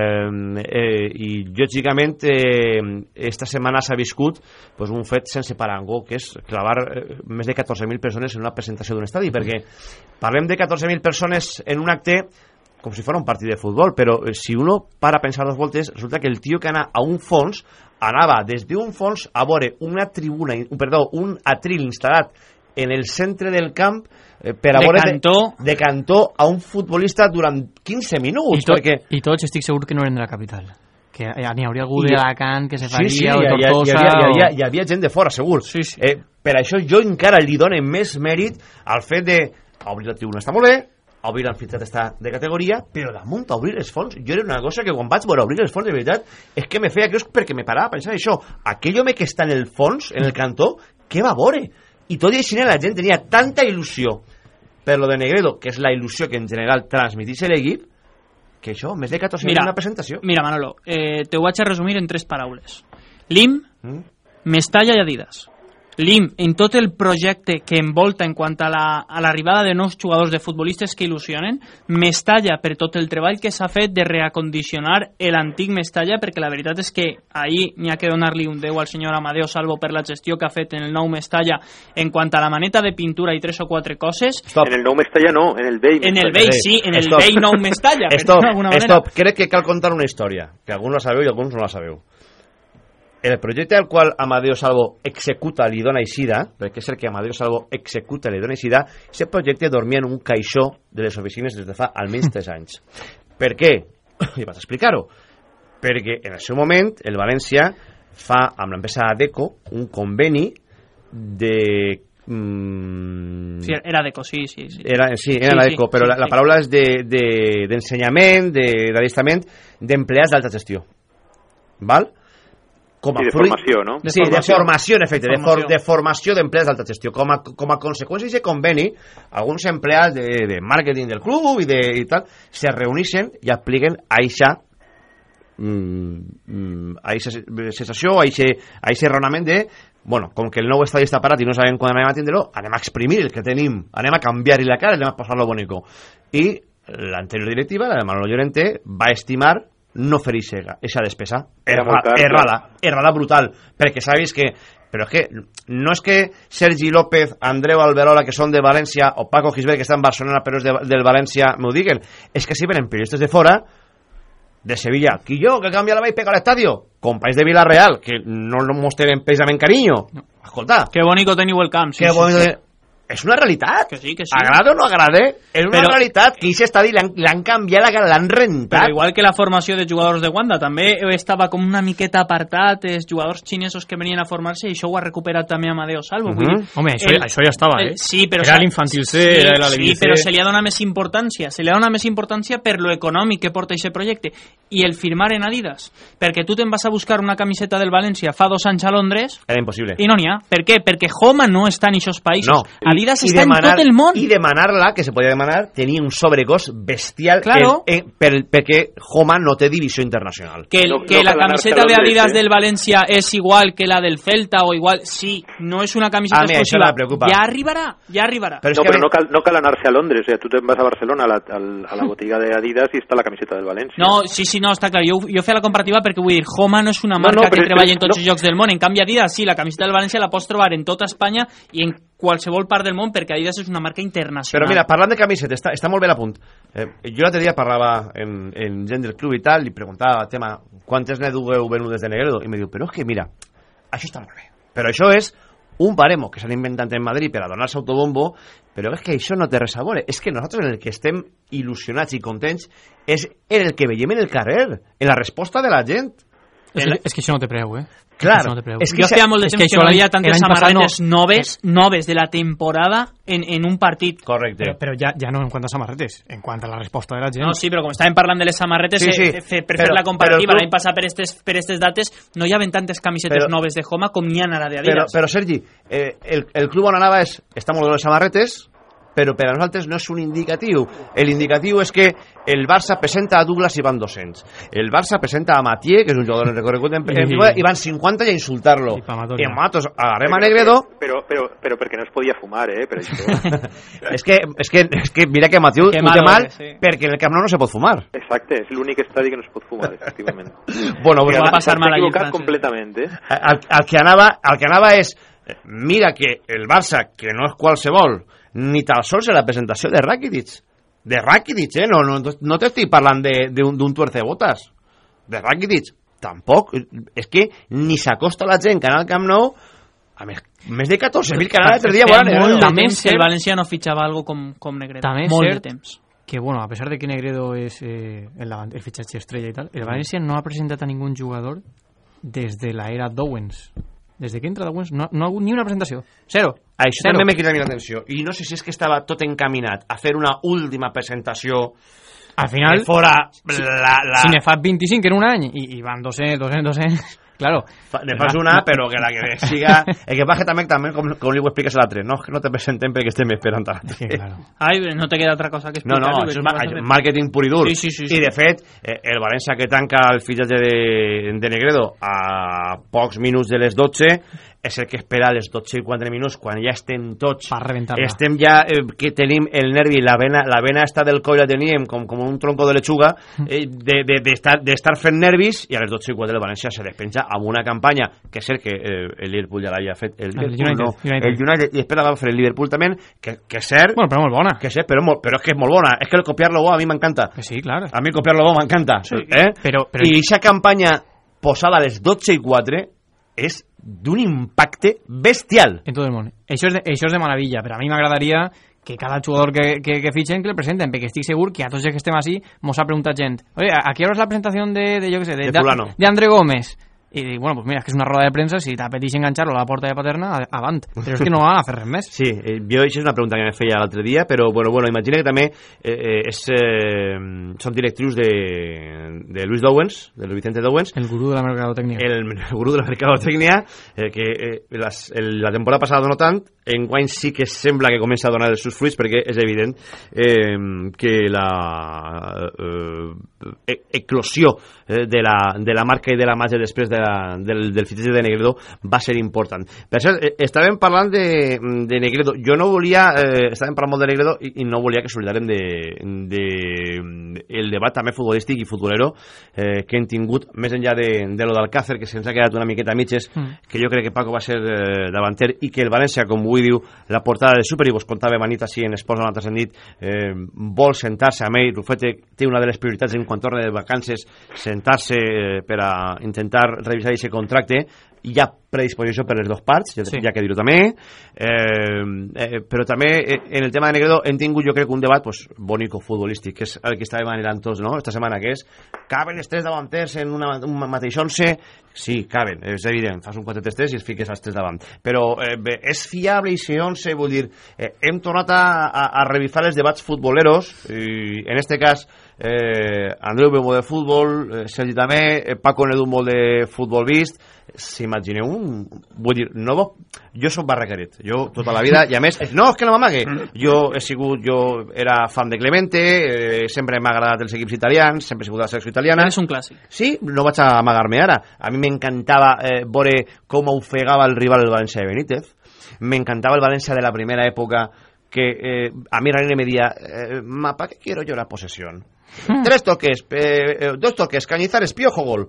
eh, i lògicament eh, esta setmana s'ha viscut pues, un fet sense parangó que és clavar eh, més de 14.000 persones en una presentació d'un estadi perquè parlem de 14.000 persones en un acte com si fos un partit de futbol, però eh, si uno para a pensar dos voltes, resulta que el tio que anava a un fons anava des d'un fons a veure una tribuna, un, perdó, un atril instal·lat en el centre del camp eh, per a De veure cantó. de, de cantó a un futbolista durant 15 minuts, I, tot, perquè I tots estic segur que no eren de la capital. Que ja n'hi hauria algú d'Alacant que se faria, sí, sí, o ha- hi, ha- Tortosa... hi, havia, hi, havia, hi havia gent de fora, segur. Sí, sí. Eh, per això jo encara li dono més mèrit al fet de obrir la tribuna està molt bé, obrir l'amfitrat està de categoria, però damunt obrir els fons, jo era una cosa que quan vaig veure obrir els fons, de veritat, és que me feia creus perquè me parava a pensar això. Aquell home que està en el fons, en el cantó, què va veure? I tot i així la gent tenia tanta il·lusió per lo de Negredo, que és la il·lusió que en general transmitís l'equip, que això, més de 14 Mira, una presentació. Mira, Manolo, eh, te ho vaig a resumir en tres paraules. Lim, Mm? Mestalla i Adidas. Lim, en tot el projecte que envolta en quant a la- a l'arribada de nous jugadors de futbolistes que il·lusionen, Mestalla per tot el treball que s'ha fet de reacondicionar l'antic Mestalla, perquè la veritat és que ahir n'hi ha que donar-li un 10 al senyor Amadeo Salvo per la gestió que ha fet en el nou Mestalla en quant a la maneta de pintura i tres o quatre coses. En el nou Mestalla no, en el vell En el vell sí, en el Stop. vell nou Mestalla, Stop, stop. Crec que cal contar una història, que alguns la sabeu i alguns no la sabeu. El projecte al qual Amadeo Salvo executa li dona eixida, perquè és el que Amadeo Salvo executa li dona eixida, aquest projecte dormia en un caixó de les oficines des de fa almenys 3 anys. Per què? I vaig explicar-ho. Perquè en el seu moment el València fa amb l'empresa Adeco un conveni de... Mm, Sí, era Deco, sí, sí. sí. era, sí, era la ECO, però la, la paraula és d'ensenyament, de, de, d'adiestrament d'empleats d'alta gestió. Val? Com Sí, de fruit- formació, no? Sí, de formació, en efecte, de, for, de formació d'empleats d'alta gestió. Com a, com a conseqüència d'aquest conveni, alguns empleats de, de màrqueting del club i, de, i tal, se reuneixen i apliquen a eixa mm, mm, a eixa sensació, a a eixe raonament de bueno, com que el nou estadi està parat i no sabem quan anem a tindre-lo, anem a exprimir el que tenim, anem a canviar-hi la cara, anem a passar-lo bonico. I l'anterior directiva, la de Manolo Llorente, va estimar no fer aquesta despesa. Car, errada, errada brutal, perquè sabis que però és que no és que Sergi López, Andreu Alberola, que són de València, o Paco Gisbert, que està en Barcelona però és de, del València, m'ho diguen. És que si venen periodistes de fora, de Sevilla, que yo, que cambia la va y pega al estadio, companys de Villarreal, que no lo mostren precisament cariño. Escolta, Que bonico teniu el camp. Sí, que sí, bonico sí. És una realitat. Que sí, que sí. Agrada o no agrade, és una Però- realitat que aquest estadi l'han canviat l'han rentat. Però igual que la formació de jugadors de Wanda, també estava com una miqueta apartat, els jugadors xinesos que venien a formar-se, i això ho ha recuperat també Amadeo Salvo. vull Mhm. dir, Home, això- això ja estava, eh? Sí, però... Era l'infantil C, sí, era l'Alevín Sí, però se li ha donat més importància. Se li ha donat més importància per lo econòmic que porta aquest projecte. I el firmar en Adidas. Perquè tu te'n vas a buscar una camiseta del València fa dos anys a Londres Era impossible. i no n'hi ha. Per què? Perquè Homa no està en aquests països. No. Adidas I està en demanar- tot el món. I demanar-la, que se podia demanar, tenia un sobrecost bestial Claro. en, en, per, perquè Homa no té divisió internacional. que, el- No- que no la camiseta a de Adidas eh? del Valencia es igual que la del Celta o igual, sí, no es una camiseta A mi això exclusiva. me preocupa. Ya arribará, ya arribarà. Però no, que però a no cal, no cal anar-se a Londres, o sea, tu te'n vas a Barcelona a la, a la botiga de Adidas i està la camiseta del València. No, sí, sí, no, està clar. Jo, jo feia la comparativa perquè vull dir, Homa no és una No, marca no, però que treballa en tots no. els llocs del món. En canvi, Adidas, sí, la camiseta del València la pots trobar en tota Espanya i en qualsevol part del món perquè Adidas és una marca internacional. Però mira, parlant de camisetes, està, està molt bé l'apunt. Eh, jo l'altre dia parlava en, en gent del club i tal, i preguntava, tema, quantes n'he dugueu venudes de Negredo? I me diu, però és que mira, això està molt bé. Però això és un baremo que s'han inventat en Madrid per a donar-se autobombo, però és que això no té res a veure. És que nosaltres en el que estem il·lusionats i contents és en el que veiem en el carrer, en la resposta de la gent. És que, és que això no té preu, eh? Clar, no té preu. és que jo se- feia molt de que que, no havia tantes samarretes no. noves, noves de la temporada en, en un partit. Correcte. Però, però ja, ja no en quant a samarretes, en quant a la resposta de la gent. No, sí, però com estàvem parlant de les samarretes, Sí, sí, per però- fer la comparativa, l'any passat per estes, per estes dates no hi havia tantes camisetes Però- noves de Homa com n'hi ha ara de Però, Adidas. però Sergi, eh, el, el club on anava és, està molt bé les samarretes, però per a nosaltres no és un indicatiu. L'indicatiu és que el Barça presenta a Douglas i van 200. El Barça presenta a Matié, que és un jugador en recorregut en, en primera, i van 50 i a insultar-lo. I Amatori. I en Matos agarrem a Negredo, Però, però, però perquè no es podia fumar, eh, per això. és que, és que, és que mira que Matiu ho Que té mal sí. perquè en el Camp Nou no se pot fumar. Exacte, és l'únic estadi que no es pot fumar, efectivament. Bueno, pues, va a- passar mal Francesc. completament, eh? el, el, que anava, el que anava és eh, mira que el Barça, que no és qualsevol, ni tan sols en la presentació de Rakitic, de Rakitic, eh? no, no, no t'estic parlant de- de un- d'un tuercebotas, de Rakitic, tampoc, és que ni s'acosta la gent que anava al Camp Nou a més, més de 14.000 que anava l'altre dia, bueno, molt de també temps que és el València no fitxava algo com, com Negredo. També és molt cert de temps. que, bueno, a pesar de que Negredo es eh, el, el fitxatge estrella i tal, el València no ha presentat a ningún jugador des de la era d'Owens. Des de que entra d'Owens no, no ha hagut ni una presentació. Zero. Això Zero. també m'ha cridat l'atenció. I no sé si és que estava tot encaminat a fer una última presentació Al final, que fora la, la, si ne fas 25 en un any i, i van 200, 200, 200... Claro. Ne fas una, però que la que siga... El que passa també, també com, com li ho expliques a l'altre, no, que no te presenten perquè estem esperant a l'altre. Sí, claro. Ai, no te queda altra cosa que No, explicar. no, ma això és màrqueting pur i dur. Sí, sí, sí, sí. I, de fet, eh, el València que tanca el fitxatge de, de Negredo a pocs minuts de les 12 és el que espera a les 12 i 4 minuts, quan ja estem tots... Estem ja, eh, que tenim el nervi, la vena, la vena esta del coll la teníem com, com un tronco de lechuga, eh, de, de, de, estar, de estar fent nervis, i a les 12 i 4 el València se despenja amb una campanya, que és cert que eh, el Liverpool ja l'havia fet, el, El United, no, United. el United, i després la va fer el Liverpool també, que, que és cert, Bueno, però molt bona. que sé, però, molt, però és que és molt bona. És que el copiar-lo bo a mi m'encanta. Que sí, claro. A mi copiar-lo bo m'encanta. Sí, eh? però- però- I aquesta campanya posada a les 12 i 4 és d'un impacte bestial. En tot el món. Això és de, això és de meravella, però a mi m'agradaria que cada jugador que, que, que fitxen que el presenten, perquè estic segur que a tots els que estem així mos ha preguntat gent oye, ¿a qué hora es la presentación de, de yo qué sé, de, De fulano. de André Gómez? Y bueno, pues mira, es que es una rueda de prensa, si t'apeteix enganxar-lo a la porta de Paterna, avant. Però és que no van a fer res més. Sí, eh, jo això és una pregunta que me feia l'altre dia, però bueno, bueno, imagina que també eh, eh, és, eh, són directrius de, de Luis Dowens, de Luis Vicente Dowens, El gurú de la mercadotècnia. el gurú de la mercadotècnia, eh, que eh, las, el, la temporada passada no tant, en guany sí que sembla que comença a donar els seus fruits, perquè és evident eh, que la eh, e- eclosió eh, de, la, de la marca i de la màgia després de la, del, del fitxatge de Negredo va ser important. Per cert, eh, estàvem parlant de, de Negredo. Jo no volia, eh, estàvem parlant molt de Negredo i, i no volia que s'oblidaren de, de, el debat també futbolístic i futbolero eh, que hem tingut, més enllà de, de lo d'Alcácer, que se'ns ha quedat una miqueta a mitges, Mm. que jo crec que Paco va ser eh, davanter i que el València, com avui diu la portada de Super, i vos contava Manit així en Esports 90 nit, eh, vol sentar-se amb ell, Rufete té una de les prioritats en quan torna de vacances, sentar-se eh, per a intentar revisar aquest contracte, hi ha predisposició per les dues parts, ja, Sí. ja que dir-ho també, eh, eh, però també eh, en el tema de Negredo hem tingut jo crec un debat pues, bonico futbolístic, que és el que estàvem anhelant tots, no?, esta setmana, que és, caben els tres davanters en una, un mateix once? Sí, caben, és evident, fas un 4-3-3 i es fiques els tres davant. Però eh, bé, és fiable i si 11, vull dir, eh, hem tornat a, a, a revisar els debats futboleros, i en este cas, eh, Andreu molt de futbol, eh, Sergi també, eh, Paco Nedu molt de futbol vist, s'imagineu un... Vull dir, no vo- jo soc barraqueret, jo tota la vida, i a més, no, és que no m'amague, jo he sigut, jo era fan de Clemente, eh, sempre m'ha agradat els equips italians, sempre he sigut de la selecció italiana. És un clàssic. Sí, no vaig a amagar-me ara. A mi m'encantava eh, veure com ofegava el rival el València de Benítez. M'encantava el València de la primera època que eh, a mi Rani me decía, eh, ma, ¿para qué quiero yo la posesión? Tres toques, eh, eh, dos toques, Cañizares, Piojo, gol.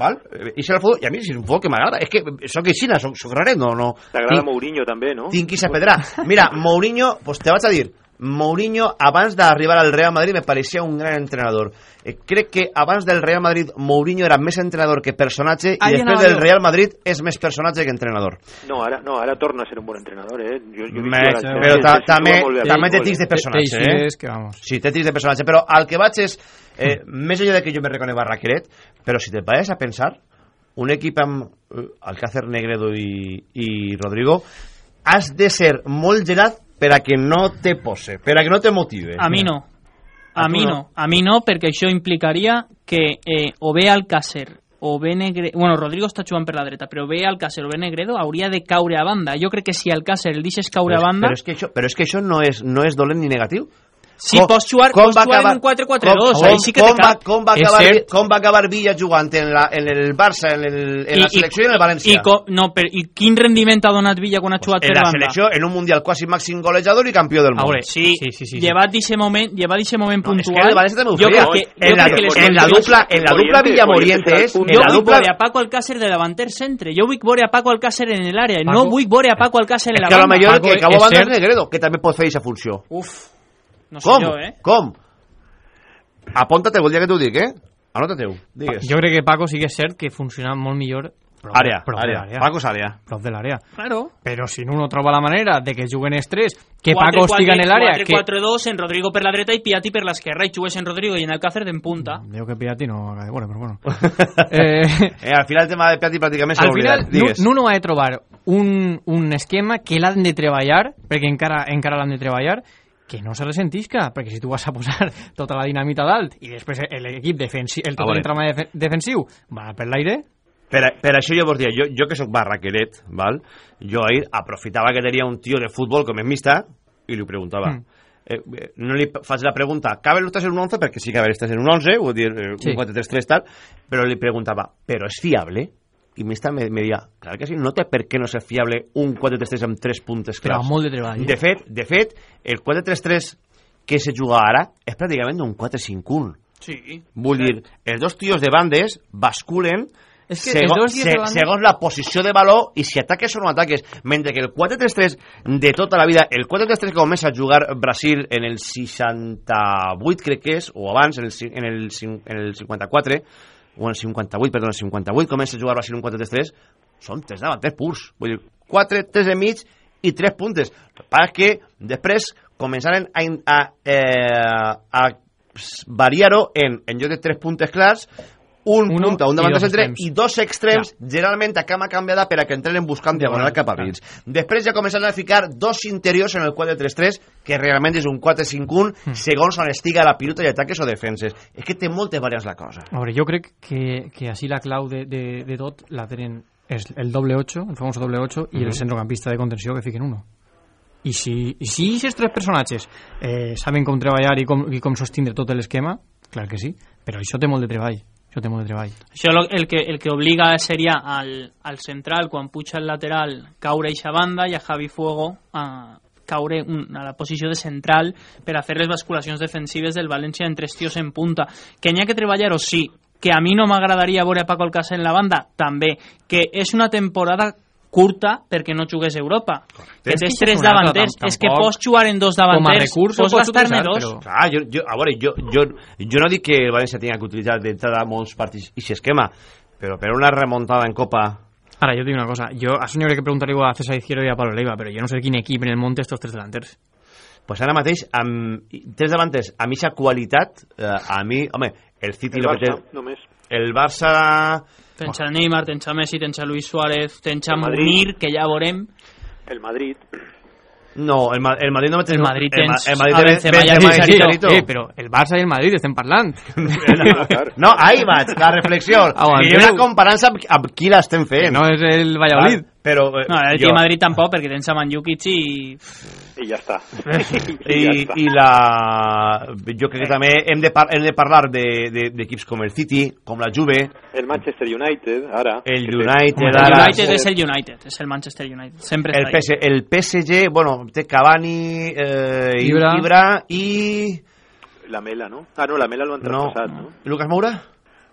Val? Eh, I, serà el futbol, I a mi és un futbol que m'agrada. És que sóc aixina, sóc, sóc raret, no... no. T'agrada Tinc- Mourinho també, no? tinc qui s'apedrà. Mira, Mourinho, pues te vaig a dir, Mourinho, abans d'arribar al Real Madrid, me parecía un gran entrenador. Eh, crec que abans del Real Madrid, Mourinho era més entrenador que personatge, i després anava del. Real Madrid és més personatge que entrenador. No, ara, no, ara torna a ser un bon entrenador, eh? Jo, jo però ta, també, també té futbol, tics de personatge, eh? és que vamos. Sí, té tics de personatge, però al que vaig és, eh, més enllà de que jo me reconec barraqueret, però si te vayas a pensar, un equip amb eh, Alcácer, Negredo i, i Rodrigo, has de ser molt gelat per a que no te pose, per a que no te motive. A mi no. A, A mi no? no. A mi no, perquè això implicaria que eh, o bé Alcácer o bé Negredo... Bueno, Rodrigo està jugant per la dreta, però bé Alcácer o bé Negredo hauria de caure a banda. Jo crec que si Alcácer el deixes caure però, a banda... Però és que això, però és que això no és, no és dolent ni negatiu. Sí, pots jugar- pots va jugar en un 4-4-2, com- ahí sí que com te va, cap. com va, És acabar, cert. com va acabar Villa jugant en, la, en el Barça, en, el, en la selecció i, en el València? I, co, no, per, I quin rendiment ha donat Villa quan ha jugat en per la banda? selecció, en un Mundial quasi màxim golejador i campió del món. Ahora, sí, sí, sí, sí, llevat d'aquest moment, llevat d'aquest moment No, és puntual... que el València també ho jo feia. crec que, En jo la- crec que les en la condicions- dupla- en la dupla Villa Moriente és- en Jo la vull dupla- veure a Paco Alcácer de davanter centre. Jo vull veure a Paco Alcácer en l'àrea. Paco- No vull veure a Paco Alcácer en És la que a lo banda. millor el que acabó és banda és cert- Negredo, que també pot fer aquesta funció. Uf, no sé Com? jo, eh? Com? El dia que t'ho dic, eh? Anota-te-ho, digues. Jo crec que Paco sí que és cert que funciona molt millor prop, Àrea, prop àrea. de l'àrea. Paco és àrea. Prop de l'àrea. Claro. Però si no troba la manera de que juguen els tres, que 4, Paco estiga en l'àrea... que 4-4-2, en Rodrigo per la dreta i Piatti per l'esquerra, i jugues en Rodrigo i en Alcácer d'en punta. Diu que Piatti no veure, però bueno. eh, Eh, al final el tema de Piatti pràcticament s'ha al final, oblidat. Digues. Nu- Nuno ha de trobar un, un esquema que l'han de treballar, perquè encara encara l'han de treballar, que no se ressentisca, perquè si tu vas a posar tota la dinamita dalt i després l'equip defensiu, el A tot veure. l'entramad defe- defensiu va per l'aire, Per, a- per això jo vos dia, jo, jo que sóc barraqueret, val? jo ahir aprofitava que tenia un tio de futbol com és mista i li preguntava. Mm. Eh, eh, no li faig la pregunta, cabe l'estàs en un 11? Perquè sí que estàs en un 11, vull dir, eh, Sí. un 4-3-3 tal, però li preguntava, però és fiable? I mista me, me dia, clar que sí, no té per què no ser fiable un 4-3-3 amb 3 puntes però clars. amb molt de treball. De fet, de fet, el 4-3-3 que se juga ara és pràcticament un 4-5-1. Sí. Vull dir, els dos tios de bandes basculen És que segons, els dos se, bandes- segons la posició de valor i si ataques o no ataques. Mentre que el 4-3-3 de tota la vida, el 4-3-3 que comença a jugar Brasil en el 68, crec que és, o abans, en el, en el, en el 54, o en el 58, perdó, en el 58 comença a jugar Brasil un 4-3-3, són tres davanters purs. 4, 3 enmig i 3 puntes. El que és que després començaren a, eh, a variar-ho en, en lloc de 3 puntes clars, un Uno punta, un i davanter dos centre extrems. i dos extrems, generalment a cama canviada per a que entrenen buscant diagonal cap a dins. Després ja començaran a ficar dos interiors en el 4-3-3, que realment és un 4-5-1, Mm. segons on estiga la pilota i ataques o defenses. És que té moltes variants la cosa. A veure, jo crec que, que així la clau de, de, de tot la tenen és el doble 8, el famós doble 8, i Mhm. el centrocampista de contenció que fiquen uno. I si, i si aquests tres personatges eh, saben com treballar i com, i com sostindre tot l'esquema, clar que sí, però això té molt de treball. Té molt de treball. Això el que, el que obliga seria al, al central, quan puja el lateral, caure a eixa banda a Javi Fuego a caure un, a la posició de central per a fer les basculacions defensives del València en tres tios en punta. Que n'hi ha que treballar-ho, sí. Que a mi no m'agradaria veure Paco Alcácer en la banda, també. Que és una temporada curta perquè no jugués a Europa. Que És que tens tres davanters. tam- És que tampoc- pots jugar en dos com a davanters. recurs pots pots gastar-ne dos. però- Clar, jo, jo, a veure, jo, jo, jo no dic que el València tingui que utilitzar d'entrada molts partits i esquema, però per una remuntada en Copa... Ara, jo et dic una cosa. Jo, a hauria que preguntar igual a César Izquierdo i a Pablo Leiva, però jo no sé quin equip en el món té estos tres delanters. pues ara mateix, amb tres davanters amb eixa qualitat, eh, a mi, home, el City El que Barça, té... només. El Barça... Tens a Neymar, tens a Messi, tens a Luis Suárez, tens a El Madrid. Munir, que ja veurem. El Madrid. No, el, Ma- el Madrid no me El Madrid el, Ma- tens el Madrid a té Benzema i a Benzema Chicharito. Eh, però el Barça i el Madrid estem parlant. No, ahí vaig, la reflexió. I una comparança amb, amb qui l'estem fent. No és el Valladolid. Però eh, No, el jo-. Madrid tampoc, perquè tens a Manjukic i... I ja està. i, ja està. i la jo crec que també hem de, par hem de parlar de- de- d'equips de, com el City, com la Juve, El Manchester United, ara. el United, El ara, United és el United, és el Manchester United. Sempre el, està PS, el PSG, bueno, té Cavani, eh, Ibra. Ibra i... La Mela, no? Ah, no, la Mela l'han No, traspassat, no? Lucas Moura?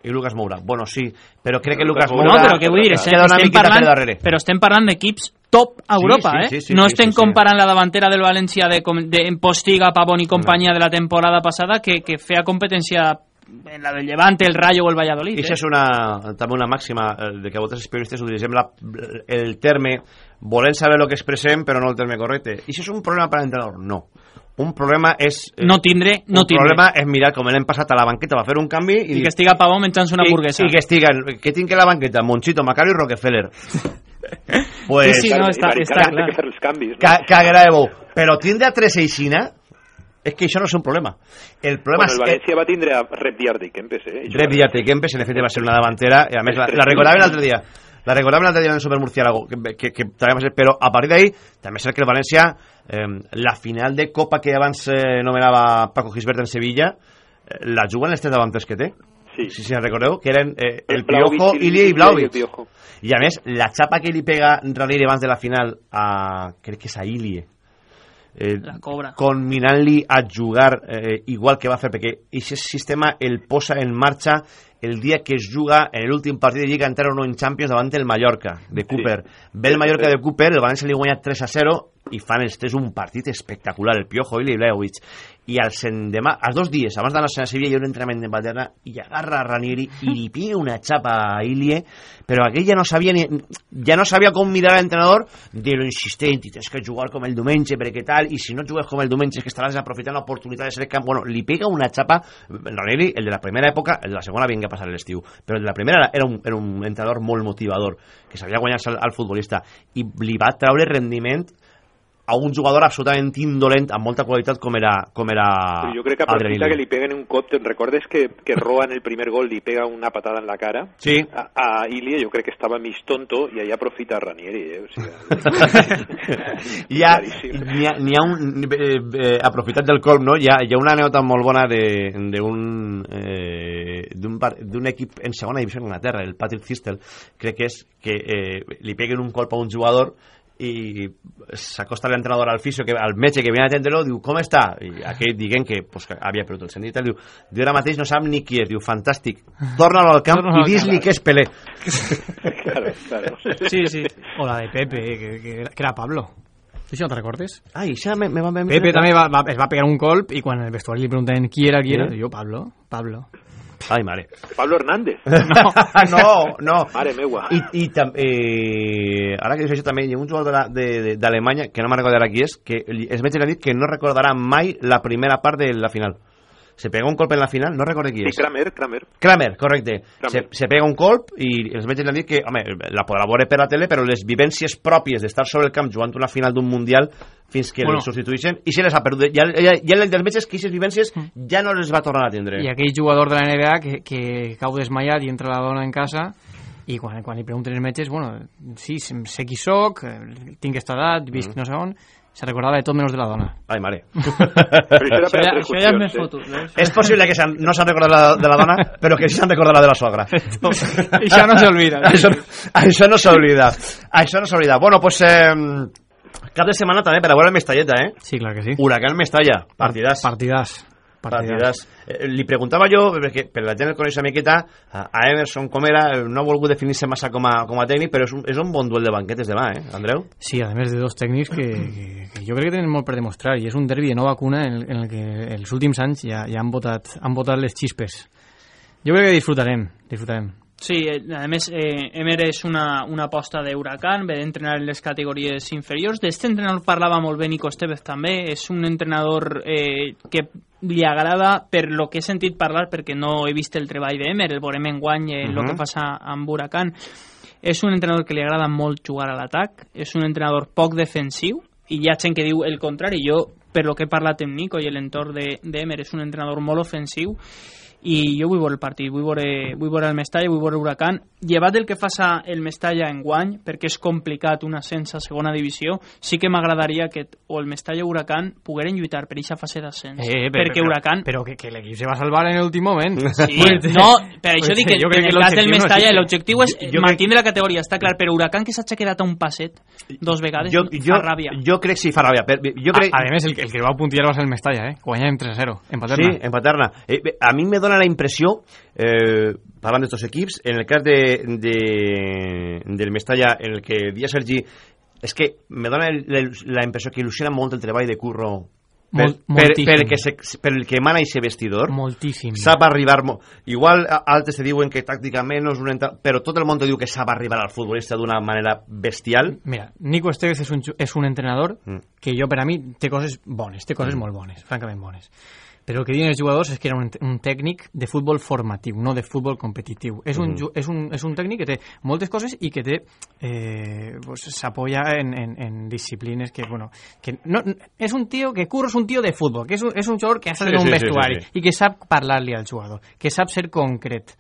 I Lucas Moura. Bueno, sí, però crec que Lucas Moura-. No, però què vull dir? Una estem parlant, però estem parlant d'equips top a Europa, sí, eh? sí, sí, no sí, estem sí, sí. comparant la davantera del València de, de en Postiga, Pavón i companyia de la temporada passada que, que feia competència en la del Levante, el Rayo o el Valladolid. I això Eh? és una, també una màxima eh, de que vosaltres periodistes utilitzem la, el terme volent saber el que expressem però no el terme correcte. I això és un problema per l'entrenador? No. Un problema és... eh, No tindre, no un tindre. problema és mirar com l'hem passat a la banqueta, va fer un canvi i, I que estiga Pavó menjant-se una i- hamburguesa. I, que estiguen, que tinc a la banqueta Monchito, Macario i Rockefeller. pues, Sí, sí, no, està- I està clar. que fer els canvis. No? que, que agradeu. Però tindre a tres eixina és que això no és un problema. El problema Bueno, el que va tindre a Rep Diardi, que empecé. Eh? Rep Villate Kempes, en efecte, va ser una davantera, i a més, la, la recordava l'altre dia. La recordava l'altre dia en el Super Murciélago, que, que, que també va ser, però a partir d'ahí, també és cert que el València, eh, la final de Copa que abans eh, nomenava Paco Gisbert en Sevilla, eh, la juguen els tres davanters que té. Sí. Si se'n recordeu, que eren eh, el Vlahovic, Piojo, Ilie i el Piojo. I a més, la xapa que li pega Ranieri abans de la final a... crec que és a Ilie. Eh, La cobra. combinant-li a jugar eh, igual que va fer, perquè aquest sistema el posa en marxa el dia que es juga en l'últim partit de Lliga entera o no en Champions davant el Mallorca, de Cooper. Ve el Mallorca de Cooper, el València li guanya 3 a 0 i fan els tres un partit espectacular, el Piojo i l'Iblevich. I als endemà, als dos dies, abans d'anar-se a Sevilla, hi ha un entrenament de Paterna i agarra a Ranieri i li pega una xapa a Ilie, però aquell ja no sabia ni, ja no sabia com mirar l'entrenador de lo insistent, i tens que jugar com el diumenge, perquè tal, i si no jugues com el diumenge que estaràs aprofitant l'oportunitat de ser el camp. Bueno, li pega una xapa, Ranieri, el de la primera època, el la segona vinga a passar l'estiu, però el de la primera era un, entrenador molt motivador, que sabia guanyar-se al, al futbolista, i li va treure rendiment a un jugador absolutament indolent amb molta qualitat com era, com era Però jo crec que aprofita que li peguen un cop. Te'n recordes que, que Roa en el primer gol li pega una patada en la cara? Sí. A, a Ilie jo crec que estava mig tonto i ahí aprofita Ranieri. Eh? O sigui, hi ha, ha, n'hi ha un eh, eh, aprofitat del colp no? hi, ha, hi ha una anècdota molt bona de- d'un eh, d'un par- d'un equip en segona divisió d'Anglaterra el Patrick Thistle crec que és que eh, li peguen un colp a un jugador i s'acosta l'entrenador al fisio, que, al metge que viene a atendre-lo, diu, com està? I aquell diguent que, pues, que havia perdut el sentit, diu, diu, ara mateix no sap ni qui és, diu, fantàstic, torna-lo al camp i dis-li que és Pelé. claro, claro. Sí, sí. O la de Pepe, que, que, era- que era Pablo. Això no te recordes? Ai, això me, me va... Me, Pepe també va, va, es va pegar un colp i quan el vestuari li preguntaven qui era, qui era, Sí. jo, Pablo, Pablo. Ai, mare. Pablo Hernández. No, no, no. Mare meua. I, i tam, eh, ara que dius això també, hi ha un jugador d'Alemanya, que no me'n recordarà qui és, que es metge li ha dit que no recordarà mai la primera part de la final. Se pega un colp en la final, no recordo qui Sí, és. Kramer, Kramer. Kramer, correcte. Kramer. Se, se pega un colp i els metges li han dit que, home, la podrà veure per la tele, però les vivències pròpies d'estar sobre el camp jugant una final d'un Mundial fins que Bueno. el substitueixen, i se les ha perdut. Ja, ja, ja el dels metges que aquestes vivències ja no les va tornar a tindre. I aquell jugador de la NBA que, que cau desmaiat i entra la dona en casa i quan, quan li pregunten els metges, bueno, sí, sé qui sóc, tinc aquesta edat, visc no sé on, se recordava de tot menys de la dona. Ai, mare. Però això era per Això ja, altres això ja és qüestions, més eh? fotos. No? És possible que se'n- no s'han recordat la, de la dona, però que sí s'han recordat la de la sogra. Això no s'oblida. això, això no s'oblida. Això no s'oblida. Bueno, pues, eh, cap de setmana també per a veure el Mestalleta, eh? Sí, clar que sí. Huracán Mestalla, partidàs. Partidàs. Partidàs. Eh, li preguntava jo, perquè per la gent el coneix una miqueta, a, Emerson com era, eh, no ha volgut definir-se massa com a, com a tècnic, però és un, és un bon duel de banquetes demà, eh, Andreu? Sí, a més de dos tècnics que, que, que jo crec que tenen molt per demostrar i és un derbi de nova cuna en, el- en el que els últims anys ja, ja han, votat, han votat les xispes. Jo crec que disfrutarem, disfrutarem. Sí, eh, a més, eh, Emer és una, una aposta d'Huracan, ve d'entrenar en les categories inferiors. D'este entrenador parlava molt bé Nico Estevez també, és un entrenador eh, que li agrada per lo que he sentit parlar, perquè no he vist el treball d'Emer, el veurem enguany eh, el Mhm. que passa amb Huracan. És un entrenador que li agrada molt jugar a l'atac, és un entrenador poc defensiu, i hi ha gent que diu el contrari. Jo, per lo que he parlat amb Nico i l'entorn de- d'Emer, és un entrenador molt ofensiu, i jo vull veure el partit, vull veure, vull veure el Mestalla, vull veure Huracan. Llevat del que faça el Mestalla en guany, perquè és complicat un ascens a segona divisió, sí que m'agradaria que o el Mestalla o Huracan pogueren lluitar per aquesta fase d'ascens. Eh, perquè Huracan... Però que, que l'equip se va salvar en l'últim moment. Sí, no, per això dic que, Jo que en que el cas del no Mestalla ese. l'objectiu és Jo- jo mantenir la categoria, està clar, però Huracan que s'ha quedat a un passet dos vegades Jo, jo, fa ràbia. jo crec que sí, fa ràbia. Per- Jo crec... A, a més, el, que- el que va puntillar va ser el Mestalla, eh? Guanyàvem 3-0, en Paterna. Sí, en Paterna. Eh, a mí me dona la impresión, eh, hablando de estos equipos, en el caso de, de- del Mestalla, en el que Díaz Sergi, es que me dona el- la impressió que il·lusiona molt el treball de Curro per, per, per, que se, per el que mana aquest vestidor Moltíssim. sap arribar igual altres te diuen que tàcticament no és un entra... però tot el món te diu que sap arribar al futbolista d'una manera bestial Mira, Nico Esteves és un, és un entrenador Mm. que jo per a mi té coses bones, té coses molt bones, francament bones. Però el que diuen els jugadors és que era un, un tècnic de futbol formatiu, no de futbol competitiu. És, un, Mhm. ju- és, un, és un tècnic que té moltes coses i que té eh, pues, s'apoya en, en, en disciplines que, bueno, que no, és un tio que Curro és un tio de futbol, que és un, és un jugador que ha estat Sí, en un sí, sí, vestuari sí, sí. i que sap parlar-li al jugador, que sap ser concret.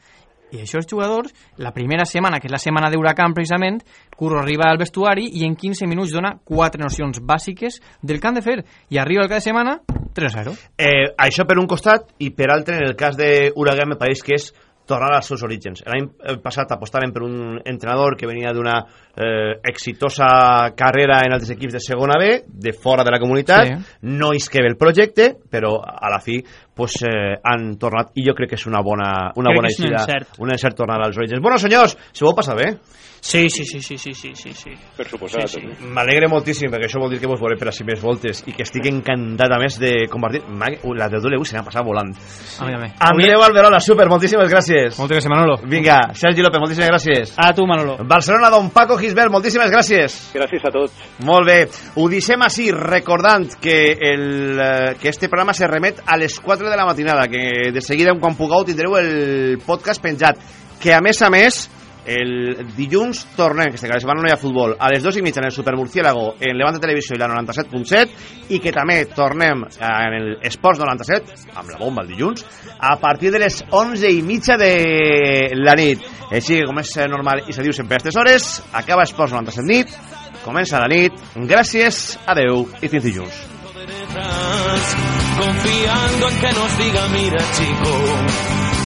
I això els jugadors, la primera setmana, que és la setmana d'Huracan precisament, Curro arriba al vestuari i en 15 minuts dona quatre nocions bàsiques del que han de fer. I arriba el cap de setmana, 3-0. Eh, això per un costat i per altre, en el cas de Huracán me pareix que és tornar als seus orígens. L'any passat apostaven per un entrenador que venia d'una eh, exitosa carrera en altres equips de segona B, de fora de la comunitat, Sí. no isque bé el projecte, però a la fi pues, eh, han tornat, i jo crec que és una bona, una Crec bona que és un eixida, encert. un encert tornar als orígens. Bueno, senyors, se ho passa bé? Sí, sí, sí, sí, sí, sí, sí, sí. Per suposat. Sí, sí. M'alegre moltíssim, perquè això vol dir que vos veuré per així més voltes i que estic encantat a més de compartir... La de l'ULU se m'ha passat volant. A mi també. Andreu Alberola, super, moltíssimes gràcies. Moltes gràcies, Manolo. Vinga, Sergi López, moltíssimes gràcies. A tu, Manolo. Barcelona, don Paco Gisbert, moltíssimes gràcies. Gràcies a tots. Molt bé, ho deixem així, recordant que, el, eh, que este programa se remet a les 4 de la matinada, que de seguida, quan pugueu, tindreu el podcast penjat, que a més a més, el dilluns tornem, que este cada setmana no hi ha futbol, a les 2 i mitja en el Supermurciélago, en Levante Televisió i la 97.7, i que també tornem eh, en el Esports 97, amb la bomba el dilluns, a partir de les 11 i mitja de la nit. Així que, com és eh, normal i se diu sempre a aquestes hores, acaba Esports 97 nit, comença la nit, gràcies, adeu i fins dilluns. confiando en que nos diga, mira chico,